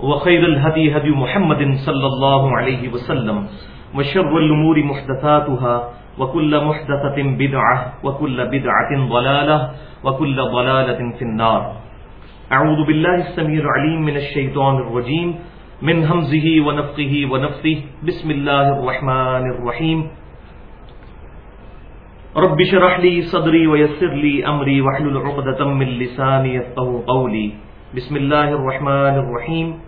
وخير الهدي هدي محمد صلى الله عليه وسلم وشر الأمور محدثاتها وكل محدثة بدعة وكل بدعة ضلالة وكل ضلالة في النار. أعوذ بالله السميع العليم من الشيطان الرجيم، من همزه ونفقه ونفثه. بسم الله الرحمن الرحيم. رب شرح لي صدري ويسر لي أمري واحلل عقدة من لساني يفقه قولي. بسم الله الرحمن الرحيم.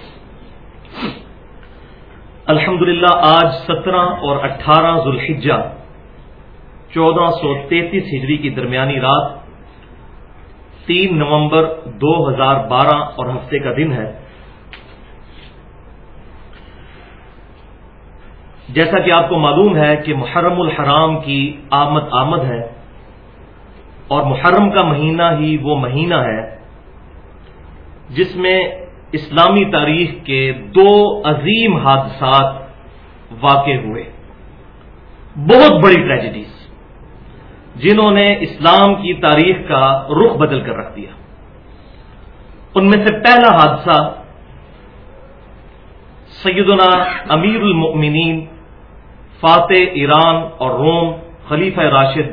الحمدللہ، آج سترہ اور اٹھارہ ذوالحجہ، چودہ سو تینتیس ہجری کی درمیانی رات، تین نومبر دو ہزار بارہ اور ہفتے کا دن ہے۔ جیسا کہ آپ کو معلوم ہے کہ محرم الحرام کی آمد آمد ہے اور محرم کا مہینہ ہی وہ مہینہ ہے جس میں اسلامی تاریخ کے دو عظیم حادثات واقع ہوئے۔ بہت بڑی ٹریجڈیز جنہوں نے اسلام کی تاریخ کا رخ بدل کر رکھ دیا۔ ان میں سے پہلا حادثہ سیدنا امیر المؤمنین فاتح ایران اور روم خلیفہ راشد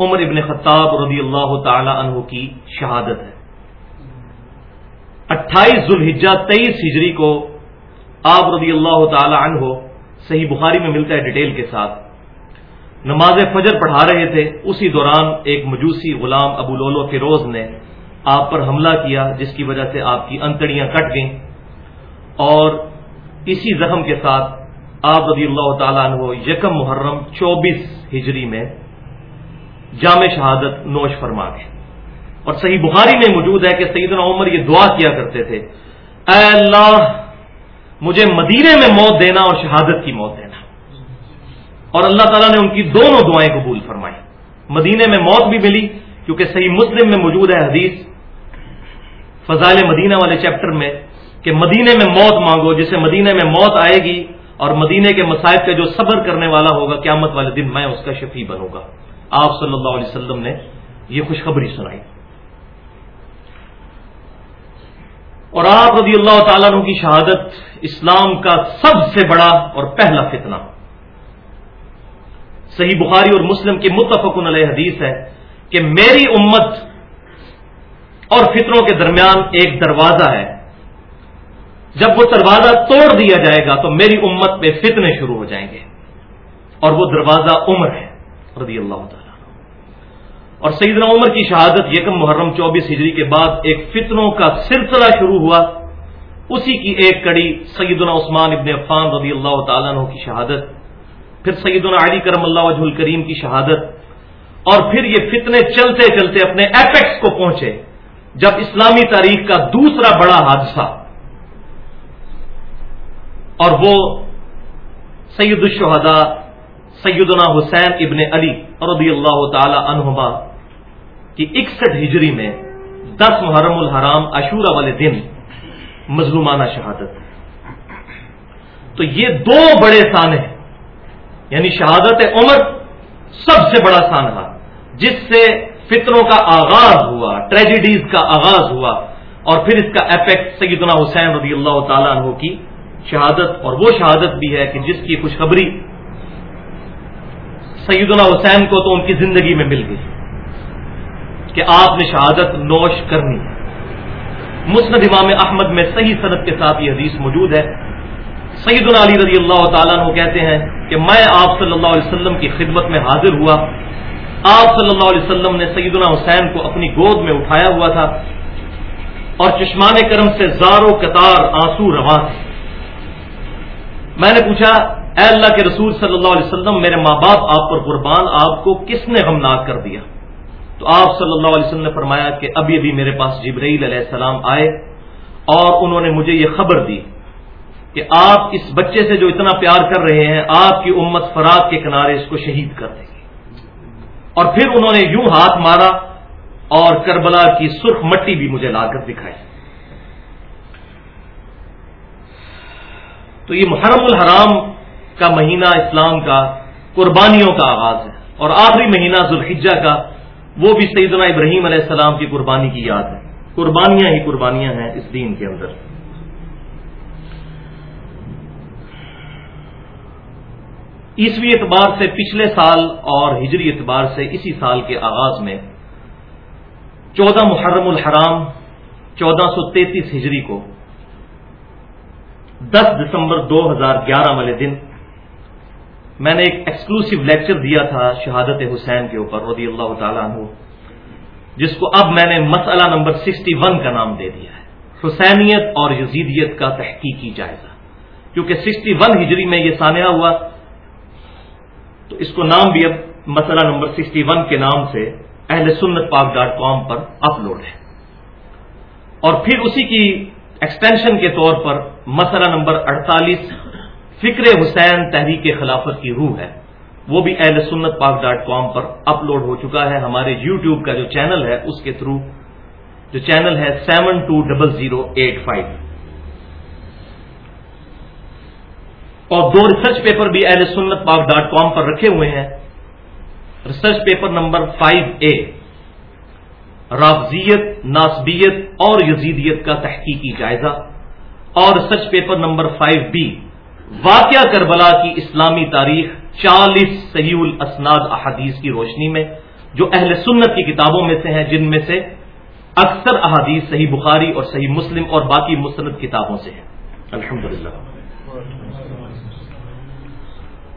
عمر ابن خطاب رضی اللہ تعالی عنہ کی شہادت ہے۔ اٹھائیس ذوالحجہ تیئیس ہجری کو آپ رضی اللہ تعالی عنہ صحیح بخاری میں ملتا ہے ڈیٹیل کے ساتھ۔ نماز فجر پڑھا رہے تھے، اسی دوران ایک مجوسی غلام ابو لولو فیروز نے آپ پر حملہ کیا، جس کی وجہ سے آپ کی انتڑیاں کٹ گئیں۔ اور اسی زخم کے ساتھ آپ رضی اللہ تعالیٰ عنہ یکم محرم چوبیس ہجری میں جامع شہادت نوش فرما گئے۔ اور صحیح بخاری میں موجود ہے کہ سیدنا عمر یہ دعا کیا کرتے تھے، اے اللہ، مجھے مدینے میں موت دینا اور شہادت کی موت دینا۔ اور اللہ تعالیٰ نے ان کی دونوں دعائیں قبول فرمائی۔ مدینے میں موت بھی ملی، کیونکہ صحیح مسلم میں موجود ہے حدیث فضائل مدینہ والے چیپٹر میں کہ مدینے میں موت مانگو، جسے مدینے میں موت آئے گی اور مدینے کے مسائب کا جو صبر کرنے والا ہوگا، قیامت والے دن میں اس کا شفیع بنوں گا۔ آپ صلی اللہ علیہ وسلم نے یہ خوشخبری سنائی۔ اور آپ رضی اللہ تعالیٰ عنہ کی شہادت اسلام کا سب سے بڑا اور پہلا فتنہ۔ صحیح بخاری اور مسلم کی متفق علیہ حدیث ہے کہ میری امت اور فتنوں کے درمیان ایک دروازہ ہے۔ جب وہ دروازہ توڑ دیا جائے گا تو میری امت پہ فتنے شروع ہو جائیں گے اور وہ دروازہ عمر ہے، رضی اللہ تعالیٰ۔ اور سیدنا عمر کی شہادت یکم محرم چوبیس ہجری کے بعد ایک فتنوں کا سلسلہ شروع ہوا، اسی کی ایک کڑی سیدنا عثمان ابن عفان رضی اللہ تعالیٰ عنہ کی شہادت، پھر سیدنا علی کرم اللہ وجہ الکریم کی شہادت، اور پھر یہ فتنے چلتے چلتے اپنے ایپیکس کو پہنچے، جب اسلامی تاریخ کا دوسرا بڑا حادثہ۔ اور وہ سید الشہداء سیدنا حسین ابن علی رضی اللہ تعالی عنہما کی اکسٹھ ہجری میں دس محرم الحرام عشورہ والے دن مظلومانہ شہادت۔ تو یہ دو بڑے سانے یعنی شہادت عمر سب سے بڑا سانحہ جس سے فطروں کا آغاز ہوا ٹریجڈیز کا آغاز ہوا، اور پھر اس کا ایپیکٹ سیدنا حسین رضی اللہ تعالیٰ عنہ کی شہادت، اور وہ شہادت بھی ہے کہ جس کی خوشخبری سیدنا حسین کو تو ان کی زندگی میں مل گئی کہ آپ نے شہادت نوش کرنی مسند امام احمد میں صحیح صنعت کے ساتھ یہ حدیث موجود ہے۔ سعید علی رضی اللہ تعالیٰ عنہ کہتے ہیں کہ میں آپ صلی اللہ علیہ وسلم کی خدمت میں حاضر ہوا۔ آپ صلی اللہ علیہ وسلم نے سیدنا حسین کو اپنی گود میں اٹھایا ہوا تھا اور چشمان کرم سے زارو قطار آنسو رواں تھے۔ میں نے پوچھا اے اللہ کے رسول صلی اللہ علیہ وسلم، میرے ماں باپ، آپ پر قربان، آپ کو کس نے غمناک کر دیا؟ تو آپ صلی اللہ علیہ وسلم نے فرمایا کہ ابھی ابھی میرے پاس جبرائیل علیہ السلام آئے اور انہوں نے مجھے یہ خبر دی کہ آپ اس بچے سے جو اتنا پیار کر رہے ہیں، آپ کی امت فراد کے کنارے اس کو شہید کر دیں گے اور پھر انہوں نے یوں ہاتھ مارا اور کربلا کی سرخ مٹی بھی مجھے لا کر دکھائی۔ تو یہ محرم الحرام کا مہینہ اسلام کا قربانیوں کا آغاز ہے اور آخری مہینہ ذوالحجہ کا، وہ بھی سیدنا ابراہیم علیہ السلام کی قربانی کی یاد ہے۔ قربانیاں ہی قربانیاں ہیں اس دین کے اندر۔ عیسوی اعتبار سے پچھلے سال اور ہجری اعتبار سے اسی سال کے آغاز میں چودہ محرم الحرام، چودہ سو تینتیس ہجری کو دس دسمبر دو ہزار گیارہ والے دن میں نے ایک ایکسکلوسو لیکچر دیا تھا شہادت حسین کے اوپر، رضی اللہ تعالیٰ عنہ، جس کو اب میں نے مسئلہ نمبر سکسٹی ون کا نام دے دیا ہے۔ حسینیت اور یزیدیت کا تحقیقی جائزہ۔ کیونکہ سکسٹی ون ہجری میں یہ سانحہ ہوا، تو اس کو نام بھی اب مسئلہ نمبر سکسٹی ون کے نام سے اہل سنت پاک ڈاٹ کام پر اپلوڈ ہے۔ اور پھر اسی کی ایکسٹینشن کے طور پر مسئلہ نمبر اڑتالیس فکر حسین تحریک خلافت کی روح ہے۔ وہ بھی اہل سنت پاک ڈاٹ کام پر اپلوڈ ہو چکا ہے۔ ہمارے یو ٹیوب کا جو چینل ہے، اس کے تھرو جو چینل ہے seven two double zero eight five. اور دو ریسرچ پیپر بھی اہل سنت پاک ڈاٹ کام پر رکھے ہوئے ہیں۔ Research paper number five A. رافضیت، ناسبیت اور یزیدیت کا تحقیقی جائزہ۔ اور research paper number five B. واقعہ کربلا کی اسلامی تاریخ چالیس صحیح الاسناد احادیث کی روشنی میں، جو اہل سنت کی کتابوں میں سے ہیں، جن میں سے اکثر احادیث صحیح بخاری اور صحیح مسلم اور باقی مستند کتابوں سے ہیں۔ الحمد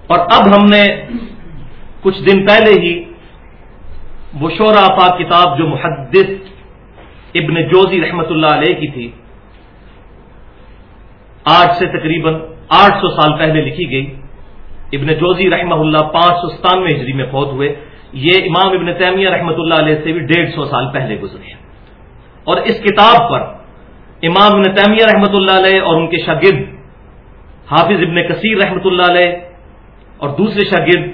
اور اب ہم نے کچھ دن پہلے ہی وہ شعرا پاک کتاب جو محدث ابن جوزی رحمت اللہ علیہ کی تھی، آج سے تقریباً آٹھ سو سال پہلے لکھی گئی۔ ابن جوزی رحمہ اللہ پانچ سو ستانوے ہجری میں فوت ہوئے۔ یہ امام ابن تیمیہ رحمۃ اللہ علیہ سے بھی ڈیڑھ سو سال پہلے گزرے ہیں۔ اور اس کتاب پر امام ابن تیمیہ رحمۃ اللہ علیہ اور ان کے شاگرد حافظ ابن کثیر رحمۃ اللہ علیہ اور دوسرے شاگرد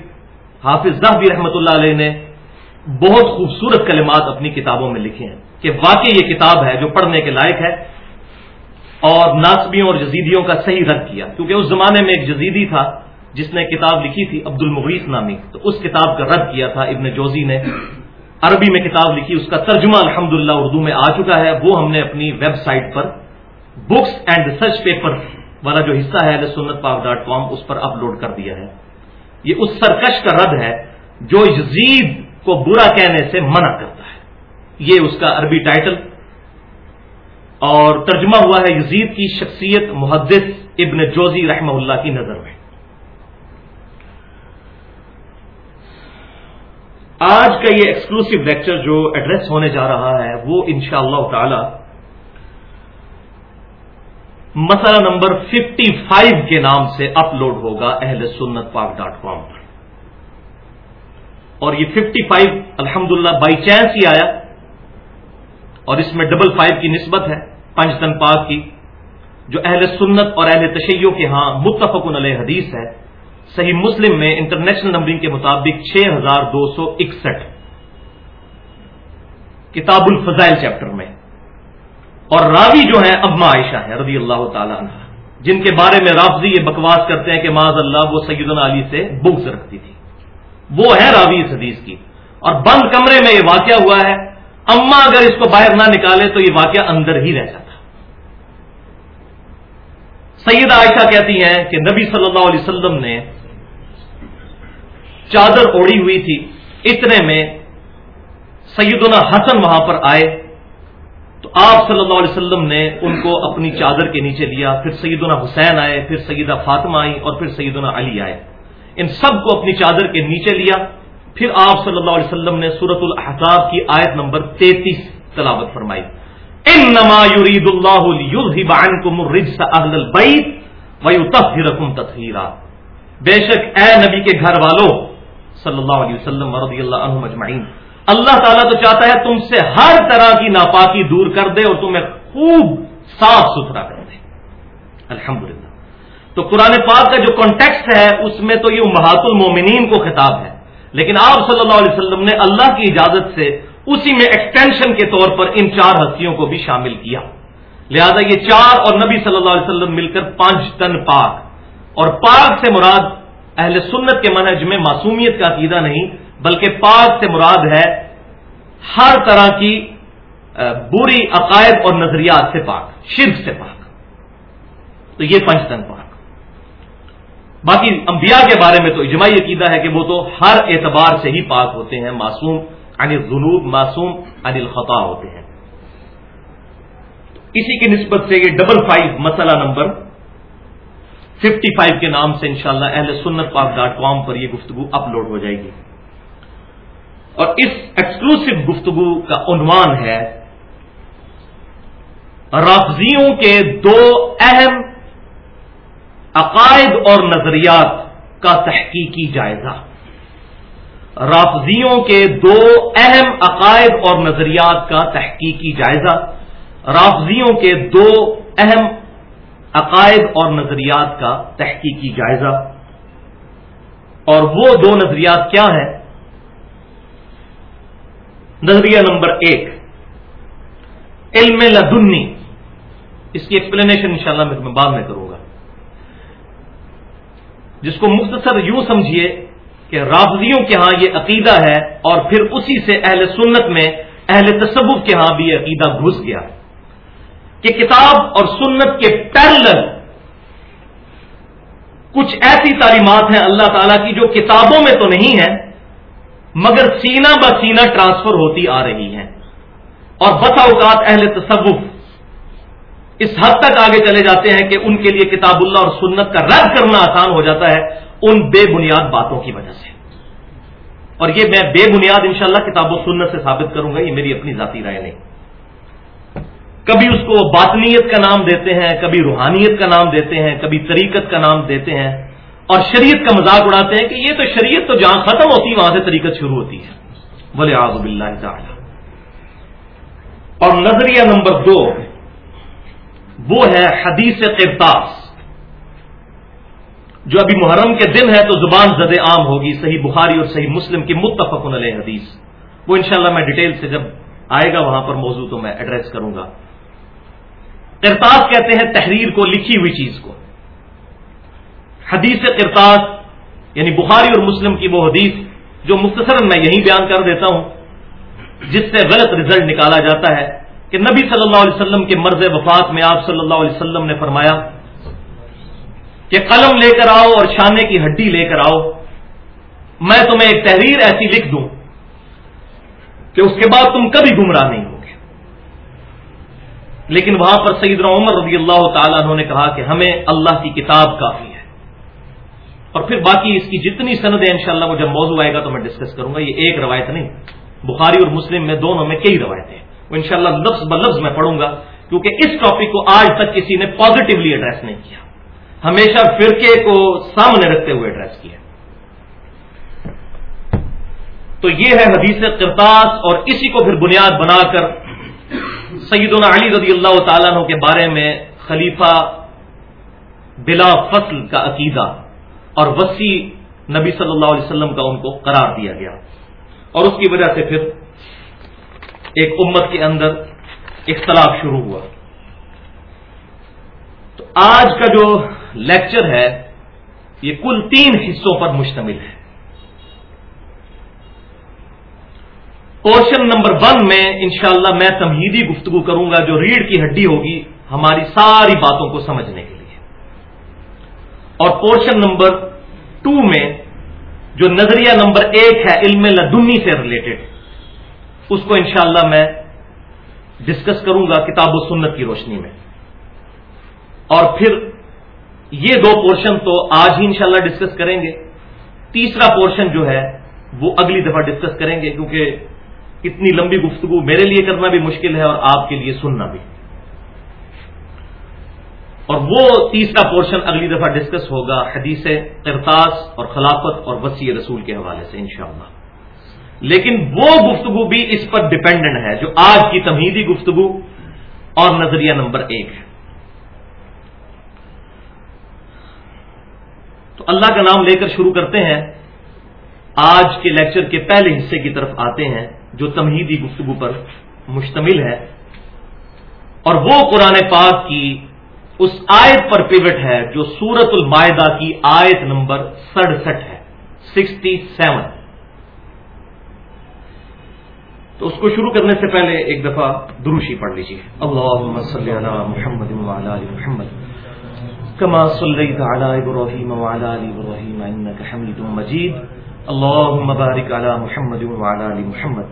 حافظ زہبی رحمۃ اللہ علیہ نے بہت خوبصورت کلمات اپنی کتابوں میں لکھے ہیں کہ واقعی یہ کتاب ہے جو پڑھنے کے لائق ہے۔ اور ناسبیوں اور جزیدیوں کا صحیح رد کیا۔ کیونکہ اس زمانے میں ایک جزیدی تھا، جس نے کتاب لکھی تھی عبد المغیث نامی۔ تو اس کتاب کا رد کیا تھا ابن جوزی نے۔ عربی میں کتاب لکھی، اس کا ترجمہ الحمد اردو میں آ چکا ہے۔ وہ ہم نے اپنی ویب سائٹ پر بکس اینڈ ریسرچ پیپر والا جو حصہ ہے سنت پاک ڈاٹ کام، اس پر اپلوڈ کر دیا ہے۔ یہ اس سرکش کا رد ہے جو یزید کو برا کہنے سے منع کرتا ہے۔ یہ اس کا عربی ٹائٹل۔ اور ترجمہ ہوا ہے یزید کی شخصیت محدث ابن جوزی رحمہ اللہ کی نظر میں۔ آج کا یہ ایکسکلوسو لیکچر جو ایڈریس ہونے جا رہا ہے، وہ انشاء اللہ تعالی مسئلہ نمبر 55 کے نام سے اپلوڈ ہوگا اہل سنت پاک ڈاٹ کام پر۔ اور یہ 55 فائیو الحمد بائی چانس ہی آیا اور اس میں ڈبل فائیو کی نسبت ہے۔ پنج تن پاک کی، جو اہل سنت اور اہل تشیعوں کے ہاں متفق علیہ حدیث ہے۔ صحیح مسلم میں انٹرنیشنل نمبرنگ کے مطابق چھ ہزار دو سو اکسٹھ۔ کتاب الفضائل چیپٹر میں۔ اور راوی جو ہے ابما عائشہ ہے رضی اللہ تعالی عنہ۔ جن کے بارے میں رافضی یہ بکواس کرتے ہیں کہ معاذ اللہ وہ سیدنا علی سے بغض رکھتی تھی۔ وہ ہے راوی اس حدیث کی۔ اور بند کمرے میں یہ واقعہ ہوا ہے اما اگر اس کو باہر نہ نکالے تو یہ واقعہ اندر ہی رہ جاتا۔ سید عائشہ کہتی ہیں کہ نبی صلی اللہ علیہ وسلم نے چادر اوڑی ہوئی تھی۔ اتنے میں سیدنا حسن وہاں پر آئے۔ تو آپ صلی اللہ علیہ وسلم نے ان کو اپنی چادر کے نیچے لیا۔ پھر سیدنا حسین آئے، پھر سیدہ فاطمہ آئی اور پھر سیدنا علی آئے۔ ان سب کو اپنی چادر کے نیچے لیا۔ پھر آپ صلی اللہ علیہ وسلم نے سورت الحضاب کی آیت نمبر تینتیس تلاوت فرمائی۔ ان نما یرید اللہ تطہیرا بے شک اے نبی کے گھر والوں صلی اللہ علیہ وسلم رضی اللہ عنہ مجمعین اللہ تعالیٰ تو چاہتا ہے تم سے ہر طرح کی ناپاکی دور کر دے اور تمہیں خوب صاف ستھرا کر دے۔ الحمدللہ۔ تو قرآن پاک کا جو کانٹیکسٹ ہے، اس میں تو یہ محات المومنین کو خطاب ہے۔ لیکن آپ صلی اللہ علیہ وسلم نے اللہ کی اجازت سے اسی میں ایکسٹینشن کے طور پر ان چار ہستیوں کو بھی شامل کیا۔ لہذا یہ چار اور نبی صلی اللہ علیہ وسلم مل کر پانچ تن پاک۔ اور پاک سے مراد اہل سنت کے منہج میں معصومیت کا عقیدہ نہیں، بلکہ پاک سے مراد ہے ہر طرح کی بری عقائد اور نظریات سے پاک، شرک سے پاک۔ تو یہ پنچ تن پاک۔ باقی انبیاء کے بارے میں تو اجماعی عقیدہ ہے کہ وہ تو ہر اعتبار سے ہی پاک ہوتے ہیں، معصوم، عن الذنوب، معصوم، عن الخطا ہوتے ہیں۔ اسی کی نسبت سے یہ ڈبل فائیو مسئلہ نمبر ففٹی فائیو کے نام سے انشاءاللہ اہل سنت پاک ڈاٹ کام پر یہ گفتگو اپلوڈ ہو جائے گی۔ اور اس ایکسکلوسو گفتگو کا عنوان ہے، رافضیوں کے دو اہم عقائد اور نظریات کا تحقیقی جائزہ۔ رافضیوں کے دو اہم عقائد اور نظریات کا تحقیقی جائزہ، رافضیوں کے دو اہم عقائد اور نظریات کا تحقیقی جائزہ۔ اور وہ دو نظریات کیا ہیں؟ نظریہ نمبر ایک، علم لدنی۔ اس کی ایکسپلینیشن انشاءاللہ میں بعد میں کروں گا۔ جس کو مختصر یوں سمجھیے کہ رافضیوں کے ہاں یہ عقیدہ ہے اور پھر اسی سے اہل سنت میں اہل تصوف کے ہاں بھی یہ عقیدہ گھس گیا کہ کتاب اور سنت کے پیرل کچھ ایسی تعلیمات ہیں اللہ تعالی کی جو کتابوں میں تو نہیں ہے مگر سینہ ب سینہ ٹرانسفر ہوتی آ رہی ہیں۔ اور بسا اوقات اہل تصوف اس حد تک آگے چلے جاتے ہیں کہ ان کے لیے کتاب اللہ اور سنت کا رد کرنا آسان ہو جاتا ہے ان بے بنیاد باتوں کی وجہ سے۔ اور یہ میں بے بنیاد انشاءاللہ کتاب و سنت سے ثابت کروں گا، یہ میری اپنی ذاتی رائے نہیں۔ کبھی اس کو باطنیت کا نام دیتے ہیں، کبھی روحانیت کا نام دیتے ہیں، کبھی طریقت کا نام دیتے ہیں۔ اور شریعت کا مذاق اڑاتے ہیں کہ یہ تو شریعت تو جہاں ختم ہوتی ہے وہاں سے طریقت شروع ہوتی ہے۔ بولے آزب اللہ تعالی اور نظریہ نمبر دو وہ ہے حدیث قرطاس۔ جو ابھی محرم کے دن ہے تو زبان زد عام ہوگی، صحیح بخاری اور صحیح مسلم کی متفق علیہ حدیث۔ وہ انشاءاللہ میں ڈیٹیل سے جب آئے گا وہاں پر موضوع تو میں ایڈریس کروں گا۔ قرطاس کہتے ہیں تحریر کو، لکھی ہوئی چیز کو۔ حدیث قرطاس یعنی بخاری اور مسلم کی وہ حدیث جو مختصر میں یہی بیان کر دیتا ہوں، جس سے غلط رزلٹ نکالا جاتا ہے۔ کہ نبی صلی اللہ علیہ وسلم کے مرض وفات میں آپ صلی اللہ علیہ وسلم نے فرمایا کہ قلم لے کر آؤ اور چھانے کی ہڈی لے کر آؤ، میں تمہیں ایک تحریر ایسی لکھ دوں کہ اس کے بعد تم کبھی گمراہ نہیں ہوگے۔ لیکن وہاں پر سیدنا عمر رضی اللہ تعالیٰ انہوں نے کہا کہ ہمیں اللہ کی کتاب کافی ہے۔ اور پھر باقی اس کی جتنی سندیں انشاءاللہ وہ جب موضوع آئے گا تو میں ڈسکس کروں گا، یہ ایک روایت نہیں، بخاری اور مسلم میں دونوں میں کئی روایتیں وہ انشاءاللہ لفظ ب لفظ میں پڑھوں گا، کیونکہ اس ٹاپک کو آج تک کسی نے پازیٹیولی ایڈریس نہیں کیا۔ ہمیشہ فرقے کو سامنے رکھتے ہوئے ایڈریس کیا۔ تو یہ ہے حدیث کرتاس اور اسی کو پھر بنیاد بنا کر سیدنا علی رضی اللہ تعالیٰ عنہ کے بارے میں خلیفہ بلا فصل کا عقیدہ اور وسیع نبی صلی اللہ علیہ وسلم کا ان کو قرار دیا گیا۔ اور اس کی وجہ سے پھر ایک امت کے اندر اختلاف شروع ہوا۔ تو آج کا جو لیکچر ہے، یہ کل تین حصوں پر مشتمل ہے۔ پورشن نمبر ون میں انشاءاللہ میں تمہیدی گفتگو کروں گا، جو ریڑھ کی ہڈی ہوگی ہماری ساری باتوں کو سمجھنے کے لیے۔ اور پورشن نمبر ٹو میں جو نظریہ نمبر ایک ہے، علم لدنی سے ریلیٹڈ اس کو انشاءاللہ میں ڈسکس کروں گا کتاب و سنت کی روشنی میں۔ اور پھر یہ دو پورشن تو آج ہی انشاءاللہ ڈسکس کریں گے۔ تیسرا پورشن جو ہے، وہ اگلی دفعہ ڈسکس کریں گے، کیونکہ اتنی لمبی گفتگو میرے لیے کرنا بھی مشکل ہے اور آپ کے لیے سننا بھی۔ اور وہ تیسرا پورشن اگلی دفعہ ڈسکس ہوگا حدیث ارتاس اور خلافت اور وسیع رسول کے حوالے سے انشاءاللہ۔ لیکن وہ گفتگو بھی اس پر ڈپینڈنٹ ہے، جو آج کی تمہیدی گفتگو اور نظریہ نمبر ایک ہے۔ تو اللہ کا نام لے کر شروع کرتے ہیں۔ آج کے لیکچر کے پہلے حصے کی طرف آتے ہیں، جو تمہیدی گفتگو پر مشتمل ہے۔ اور وہ قرآن پاک کی اس آیت پر پیوٹ ہے، جو سورت المائدہ کی آیت نمبر سڑسٹھ ہے، سکسٹی سیون۔ تو اس کو شروع کرنے سے پہلے ایک دفعہ دروشی پڑھ لیجیے اللہ محمد محمد كما صليت على إبراهيم وعلى آل إبراهيم إنك حميد مجيد اللهم بارك على محمد وعلى آل محمد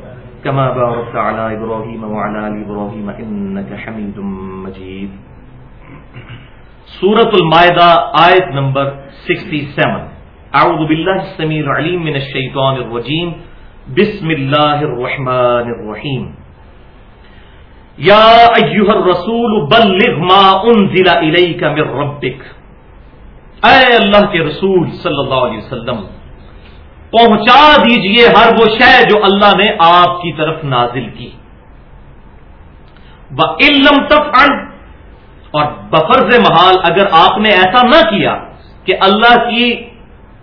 كما باركت على إبراهيم وعلى آل إبراهيم إنك حميد مجيد سورة المائدة آية نمبر 67 أعوذ بالله السميع العليم من الشيطان الرجيم بسم الله الرحمن الرحيم یا ایوہ الرسول بلغ ما انزل الیک من ربک۔ اے اللہ کے رسول صلی اللہ علیہ وسلم، پہنچا دیجیے ہر وہ شے جو اللہ نے آپ کی طرف نازل کی۔ علم تف اور بفرز محال اگر آپ نے ایسا نہ کیا کہ اللہ کی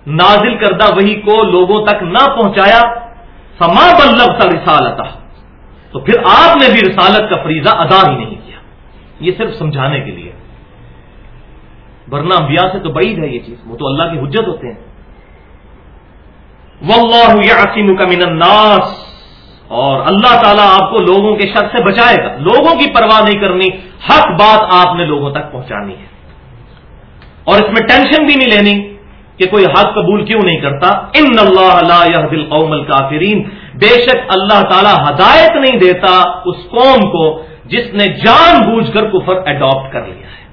نازل کردہ وہی کو لوگوں تک نہ پہنچایا سما بلب رسالتہ۔ تو پھر آپ نے بھی رسالت کا فریضہ ادا ہی نہیں کیا۔ یہ صرف سمجھانے کے لیے۔ ورنہ انبیاء سے تو بعید ہے یہ چیز۔ وہ تو اللہ کی حجت ہوتے ہیں۔ واللہ کا من الناس۔ اور اللہ تعالیٰ آپ کو لوگوں کے شک سے بچائے گا۔ لوگوں کی پرواہ نہیں کرنی۔ حق بات آپ نے لوگوں تک پہنچانی ہے۔ اور اس میں ٹینشن بھی نہیں لینی۔ کہ کوئی حق قبول کیوں نہیں کرتا؟ ان اللہ اللہ دل قوم الکافرین بے شک اللہ تعالی ہدایت نہیں دیتا اس قوم کو جس نے جان بوجھ کر کفر اڈاپٹ کر لیا ہے۔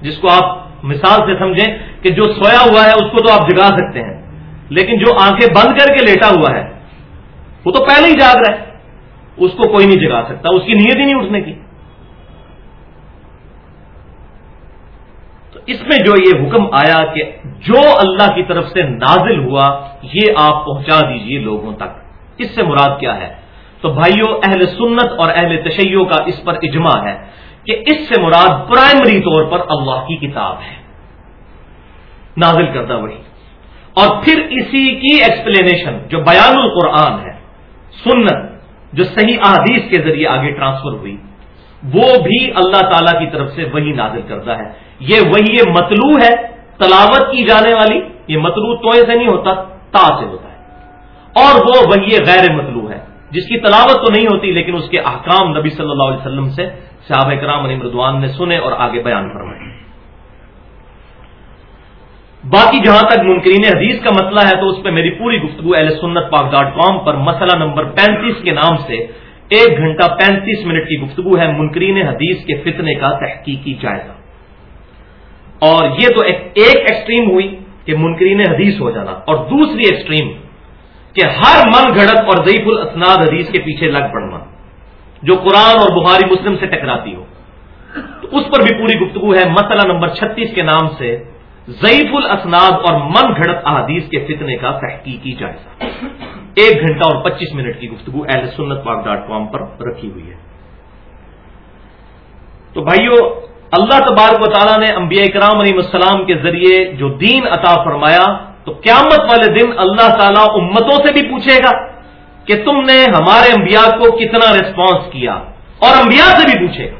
جس کو آپ مثال سے سمجھیں کہ جو سویا ہوا ہے اس کو تو آپ جگا سکتے ہیں، لیکن جو آنکھیں بند کر کے لیٹا ہوا ہے، وہ تو پہلے ہی جاگ رہا ہے۔ اس کو کوئی نہیں جگا سکتا، اس کی نیت ہی نہیں اٹھنے کی۔ اس میں جو یہ حکم آیا کہ جو اللہ کی طرف سے نازل ہوا، یہ آپ پہنچا دیجیے لوگوں تک۔ اس سے مراد کیا ہے؟ تو بھائیوں اہل سنت اور اہل تشیعوں کا اس پر اجماع ہے کہ اس سے مراد پرائمری طور پر اللہ کی کتاب ہے۔ نازل کردہ وہی اور پھر اسی کی ایکسپلینیشن جو بیان القرآن ہے، سنت، جو صحیح احادیث کے ذریعے آگے ٹرانسفر ہوئی۔ وہ بھی اللہ تعالی کی طرف سے وہی نازل کردہ ہے۔ یہ وہی مطلوع ہے، تلاوت کی جانے والی، یہ مطلوع توئے سے نہیں ہوتا، تا سے ہوتا ہے۔ اور وہ وہی غیر مطلوع ہے، جس کی تلاوت تو نہیں ہوتی، لیکن اس کے احکام نبی صلی اللہ علیہ وسلم سے صحابہ کرام علی مردوان نے سنے اور آگے بیان فرمائے۔ باقی جہاں تک منکرین حدیث کا مسئلہ ہے، تو اس پہ میری پوری گفتگو اہل سنت پاک ڈاٹ کام پر مسئلہ نمبر پینتیس کے نام سے ایک گھنٹہ پینتیس منٹ کی گفتگو ہے، منکرین حدیث کے فتنے کا تحقیقی جائزہ۔ اور یہ تو ایک ایکسٹریم ہوئی کہ منکرین حدیث ہو جانا۔ اور دوسری ایکسٹریم کہ ہر من گھڑت اور ضعیف الاسناد حدیث کے پیچھے لگ پڑنا، جو قرآن اور بخاری مسلم سے ٹکراتی ہو۔ تو اس پر بھی پوری گفتگو ہے۔ مسئلہ نمبر چھتیس کے نام سے ضعیف الاسناد اور من گھڑت احادیث کے فتنے کا تحقیقی جائزہ۔ ایک گھنٹہ اور پچیس منٹ کی گفتگو اہل سنت پاک ڈاٹ کام پر رکھی ہوئی ہے۔ تو بھائیو، اللہ تبارک و تعالیٰ نے انبیاء کرام علیہ السلام کے ذریعے جو دین عطا فرمایا، تو قیامت والے دن اللہ تعالیٰ امتوں سے بھی پوچھے گا کہ تم نے ہمارے انبیاء کو کتنا ریسپانس کیا؟ اور انبیاء سے بھی پوچھے گا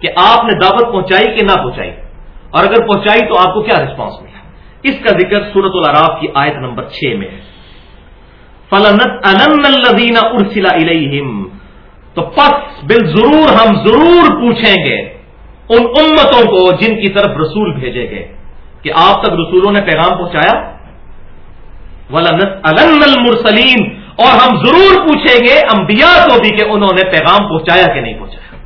کہ آپ نے دعوت پہنچائی کہ نہ پہنچائی؟ اور اگر پہنچائی تو آپ کو کیا ریسپانس ملا؟ اس کا ذکر سورت العراف کی آیت نمبر چھ میں ہے۔ فلنت الدین ارسلا تو پس بال ضرور ہم ضرور پوچھیں گے ان امتوں کو جن کی طرف رسول بھیجے گئے، کہ آپ تک رسولوں نے پیغام پہنچایا؟ المرسلین اور ہم ضرور پوچھیں گے انبیاء کو بھی کہ انہوں نے پیغام پہنچایا کہ نہیں پہنچایا۔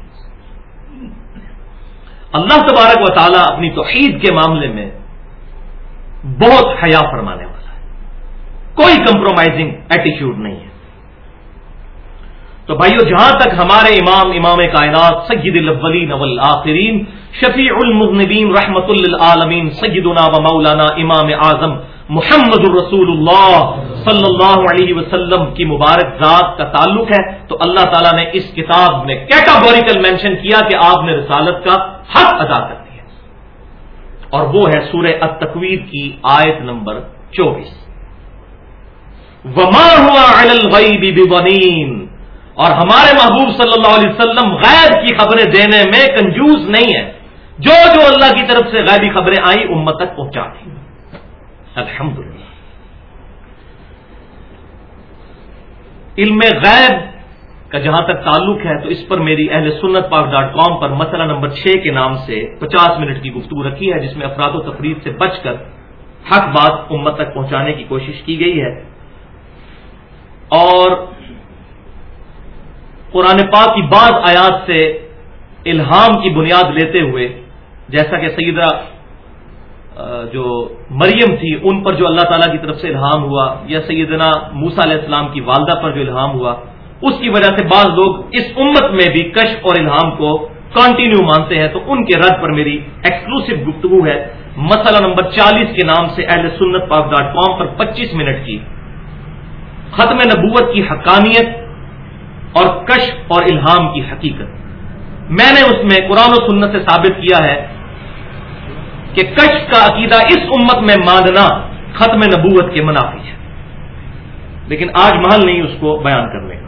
اللہ تبارک و تعالیٰ اپنی توحید کے معاملے میں بہت حیا فرمانے والا کوئی کمپرومائزنگ ایٹیچیوڈ نہیں ہے۔ تو بھائیو، جہاں تک ہمارے امام امام کائنات، سید الاولین والآخرین شفیع المذنبین رحمت للعالمین، سیدنا و مولانا امام اعظم محمد الرسول اللہ صلی اللہ علیہ وسلم کی مبارک ذات کا تعلق ہے، تو اللہ تعالیٰ نے اس کتاب میں کیٹاگوریکل مینشن کیا کہ آپ نے رسالت کا حق ادا کر دیا۔ اور وہ ہے سورہ التکویر کی آیت نمبر چوبیس۔ وما ہوا بنین اور ہمارے محبوب صلی اللہ علیہ وسلم غیر کی خبریں دینے میں کنجوز نہیں ہے جو جو اللہ کی طرف سے غیبی خبریں آئیں، امت تک پہنچا دیں الحمد علم غیب کا جہاں تک تعلق ہے، تو اس پر میری اہل سنت پاک ڈاٹ کام پر مسئلہ نمبر چھ کے نام سے پچاس منٹ کی گفتگو رکھی ہے، جس میں افراد و تفریح سے بچ کر حق بات امت تک پہنچانے کی کوشش کی گئی ہے۔ اور قرآن پاک کی بعض آیات سے الہام کی بنیاد لیتے ہوئے، جیسا کہ سیدہ جو مریم تھی، ان پر جو اللہ تعالیٰ کی طرف سے الہام ہوا، یا سیدنا موسا علیہ السلام کی والدہ پر جو الہام ہوا، اس کی وجہ سے بعض لوگ اس امت میں بھی کشف اور الہام کو کنٹینیو مانتے ہیں، تو ان کے رد پر میری ایکسکلوسو گفتگو ہے۔ مسئلہ نمبر چالیس کے نام سے اہل سنت پاک ڈاٹ کام پر پچیس منٹ کی۔ ختم نبوت کی حقانیت اور کشف اور الہام کی حقیقت۔ میں نے اس میں قرآن و سنت سے ثابت کیا ہے کہ کشف کا عقیدہ اس امت میں ماننا ختم نبوت کے منافی ہے۔ لیکن آج محل نہیں اس کو بیان کرنے کا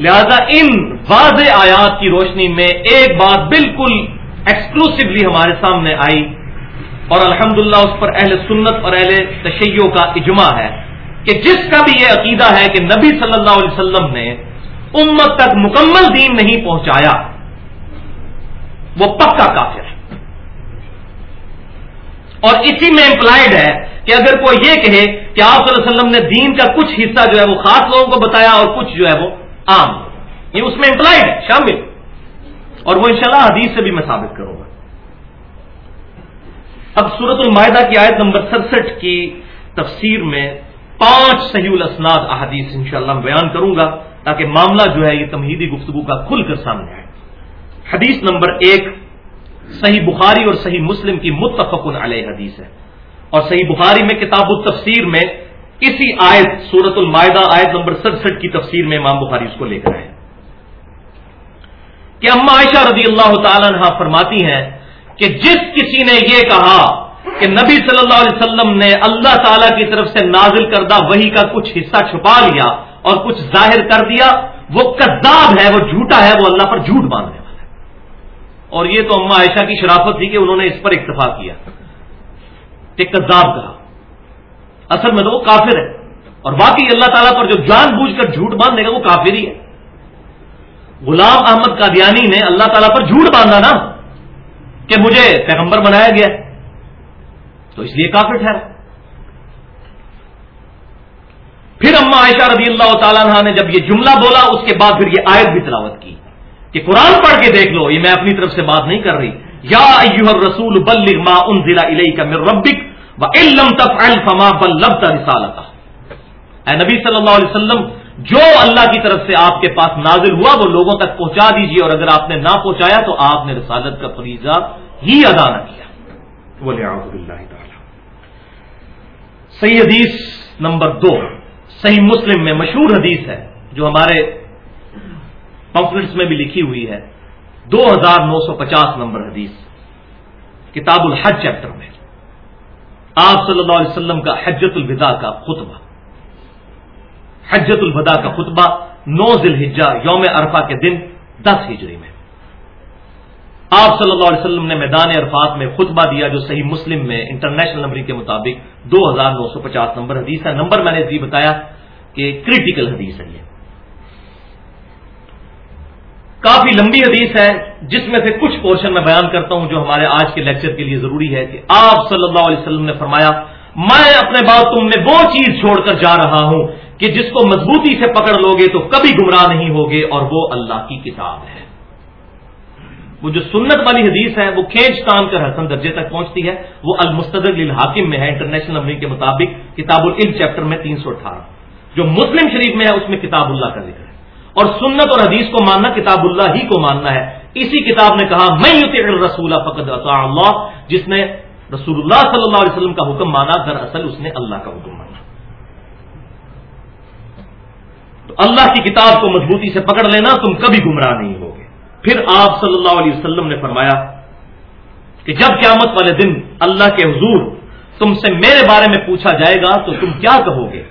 لہذا ان واضح آیات کی روشنی میں ایک بات بالکل ایکسکلوسولی ہمارے سامنے آئی اور الحمدللہ اس پر اہل سنت اور اہل تشیعوں کا اجماع ہے۔ کہ جس کا بھی یہ عقیدہ ہے کہ نبی صلی اللہ علیہ وسلم نے امت تک مکمل دین نہیں پہنچایا، وہ پکا کافر ہے۔ اور اسی میں امپلائڈ ہے کہ اگر کوئی یہ کہے کہ آپ صلی اللہ علیہ وسلم نے دین کا کچھ حصہ جو ہے وہ خاص لوگوں کو بتایا اور کچھ جو ہے وہ عام، یہ اس میں امپلائڈ ہے، شامل۔ اور وہ انشاءاللہ حدیث سے بھی میں ثابت کروں گا۔ اب صورت المائدہ کی آیت نمبر سڑسٹھ کی تفسیر میں پانچ صحیح الاسناد احادیث انشاءاللہ میں بیان کروں گا تاکہ معاملہ جو ہے یہ تمہیدی گفتگو کا کھل کر سامنے آئے۔ حدیث نمبر ایک، صحیح بخاری اور صحیح مسلم کی متفق علیہ حدیث ہے۔ اور صحیح بخاری میں کتاب التفسیر میں اسی آیت سورت المائدہ آیت نمبر سڑسٹھ کی تفسیر میں امام بخاری اس کو لے کر آئے۔ کہ اما عائشہ رضی اللہ تعالی عنہ فرماتی ہیں کہ جس کسی نے یہ کہا کہ نبی صلی اللہ علیہ وسلم نے اللہ تعالی کی طرف سے نازل کردہ وہی کا کچھ حصہ چھپا لیا اور کچھ ظاہر کر دیا، وہ کذاب ہے، وہ جھوٹا ہے، وہ اللہ پر جھوٹ باندھنے والا ہے۔ اور یہ تو اما عائشہ کی شرافت تھی کہ انہوں نے اس پر اکتفا کیا کہ کذاب کہا اصل میں تو وہ کافر ہے۔ اور باقی اللہ تعالیٰ پر جو جان بوجھ کر جھوٹ باندھنے کا وہ کافر ہی ہے۔ غلام احمد قادیانی نے اللہ تعالیٰ پر جھوٹ باندھا نا کہ مجھے پیغمبر بنایا گیا۔ ہے تو اس لیے کافر ٹھہرا پھر اما عائشہ رضی اللہ تعالیٰ عنہ نے جب یہ جملہ بولا، اس کے بعد پھر یہ آیت بھی تلاوت کی کہ قرآن پڑھ کے دیکھ لو، یہ میں اپنی طرف سے بات نہیں کر رہی۔ یا ایوہ الرسول بلغ ما انزل الیک من ربک و علم تفعل فما بلغت رسالتا اے نبی صلی اللہ علیہ وسلم، جو اللہ کی طرف سے آپ کے پاس نازل ہوا، وہ لوگوں تک پہنچا دیجیے اور اگر آپ نے نہ پہنچایا تو آپ نے رسالت کا فریضہ ہی ادا نہ کیا۔ صحیح حدیث نمبر دو۔ صحیح مسلم میں مشہور حدیث ہے، جو ہمارے پمفلٹس میں بھی لکھی ہوئی ہے۔ دو ہزار نو سو پچاس نمبر حدیث، کتاب الحج چیپٹر میں۔ آپ صلی اللہ علیہ وسلم کا حجت الوداع کا خطبہ۔ حجت الوداع کا خطبہ نو ذی الحجہ، یوم عرفہ کے دن دس ہجری میں۔ آپ صلی اللہ علیہ وسلم نے میدان عرفات میں خطبہ دیا جو صحیح مسلم میں انٹرنیشنل نمبر کے مطابق دو ہزار نو سو پچاس نمبر حدیث ہے۔ نمبر میں نے اس بتایا کہ کریٹیکل حدیث ہے یہ۔ کافی لمبی حدیث ہے جس میں سے کچھ پورشن میں بیان کرتا ہوں جو ہمارے آج کے لیکچر کے لیے ضروری ہے کہ آپ صلی اللہ علیہ وسلم نے فرمایا، میں اپنے بات تم میں وہ چیز چھوڑ کر جا رہا ہوں کہ جس کو مضبوطی سے پکڑ لوگے تو کبھی گمراہ نہیں ہوگے اور وہ اللہ کی کتاب ہے۔ وہ جو سنت والی حدیث ہے وہ کھینچ تان کر حسن درجے تک پہنچتی ہے۔ وہ المستدر الحاکم میں ہے انٹرنیشنل امریک کے مطابق کتاب العلم چیپٹر میں تین سو اٹھارہ۔ جو مسلم شریف میں ہے، اس میں کتاب اللہ کا ذکر ہے۔ اور سنت اور حدیث کو ماننا، کتاب اللہ ہی کو ماننا ہے۔ اسی کتاب نے کہا میں رسول فقد اللہ جس نے رسول اللہ صلی اللہ علیہ وسلم کا حکم مانا، دراصل اس نے اللہ کا حکم مانا۔ تو اللہ کی کتاب کو مضبوطی سے پکڑ لینا، تم کبھی گمراہ نہیں ہوگے۔ پھر آپ صلی اللہ علیہ وسلم نے فرمایا کہ جب قیامت والے دن اللہ کے حضور تم سے میرے بارے میں پوچھا جائے گا تو تم کیا کہو گے؟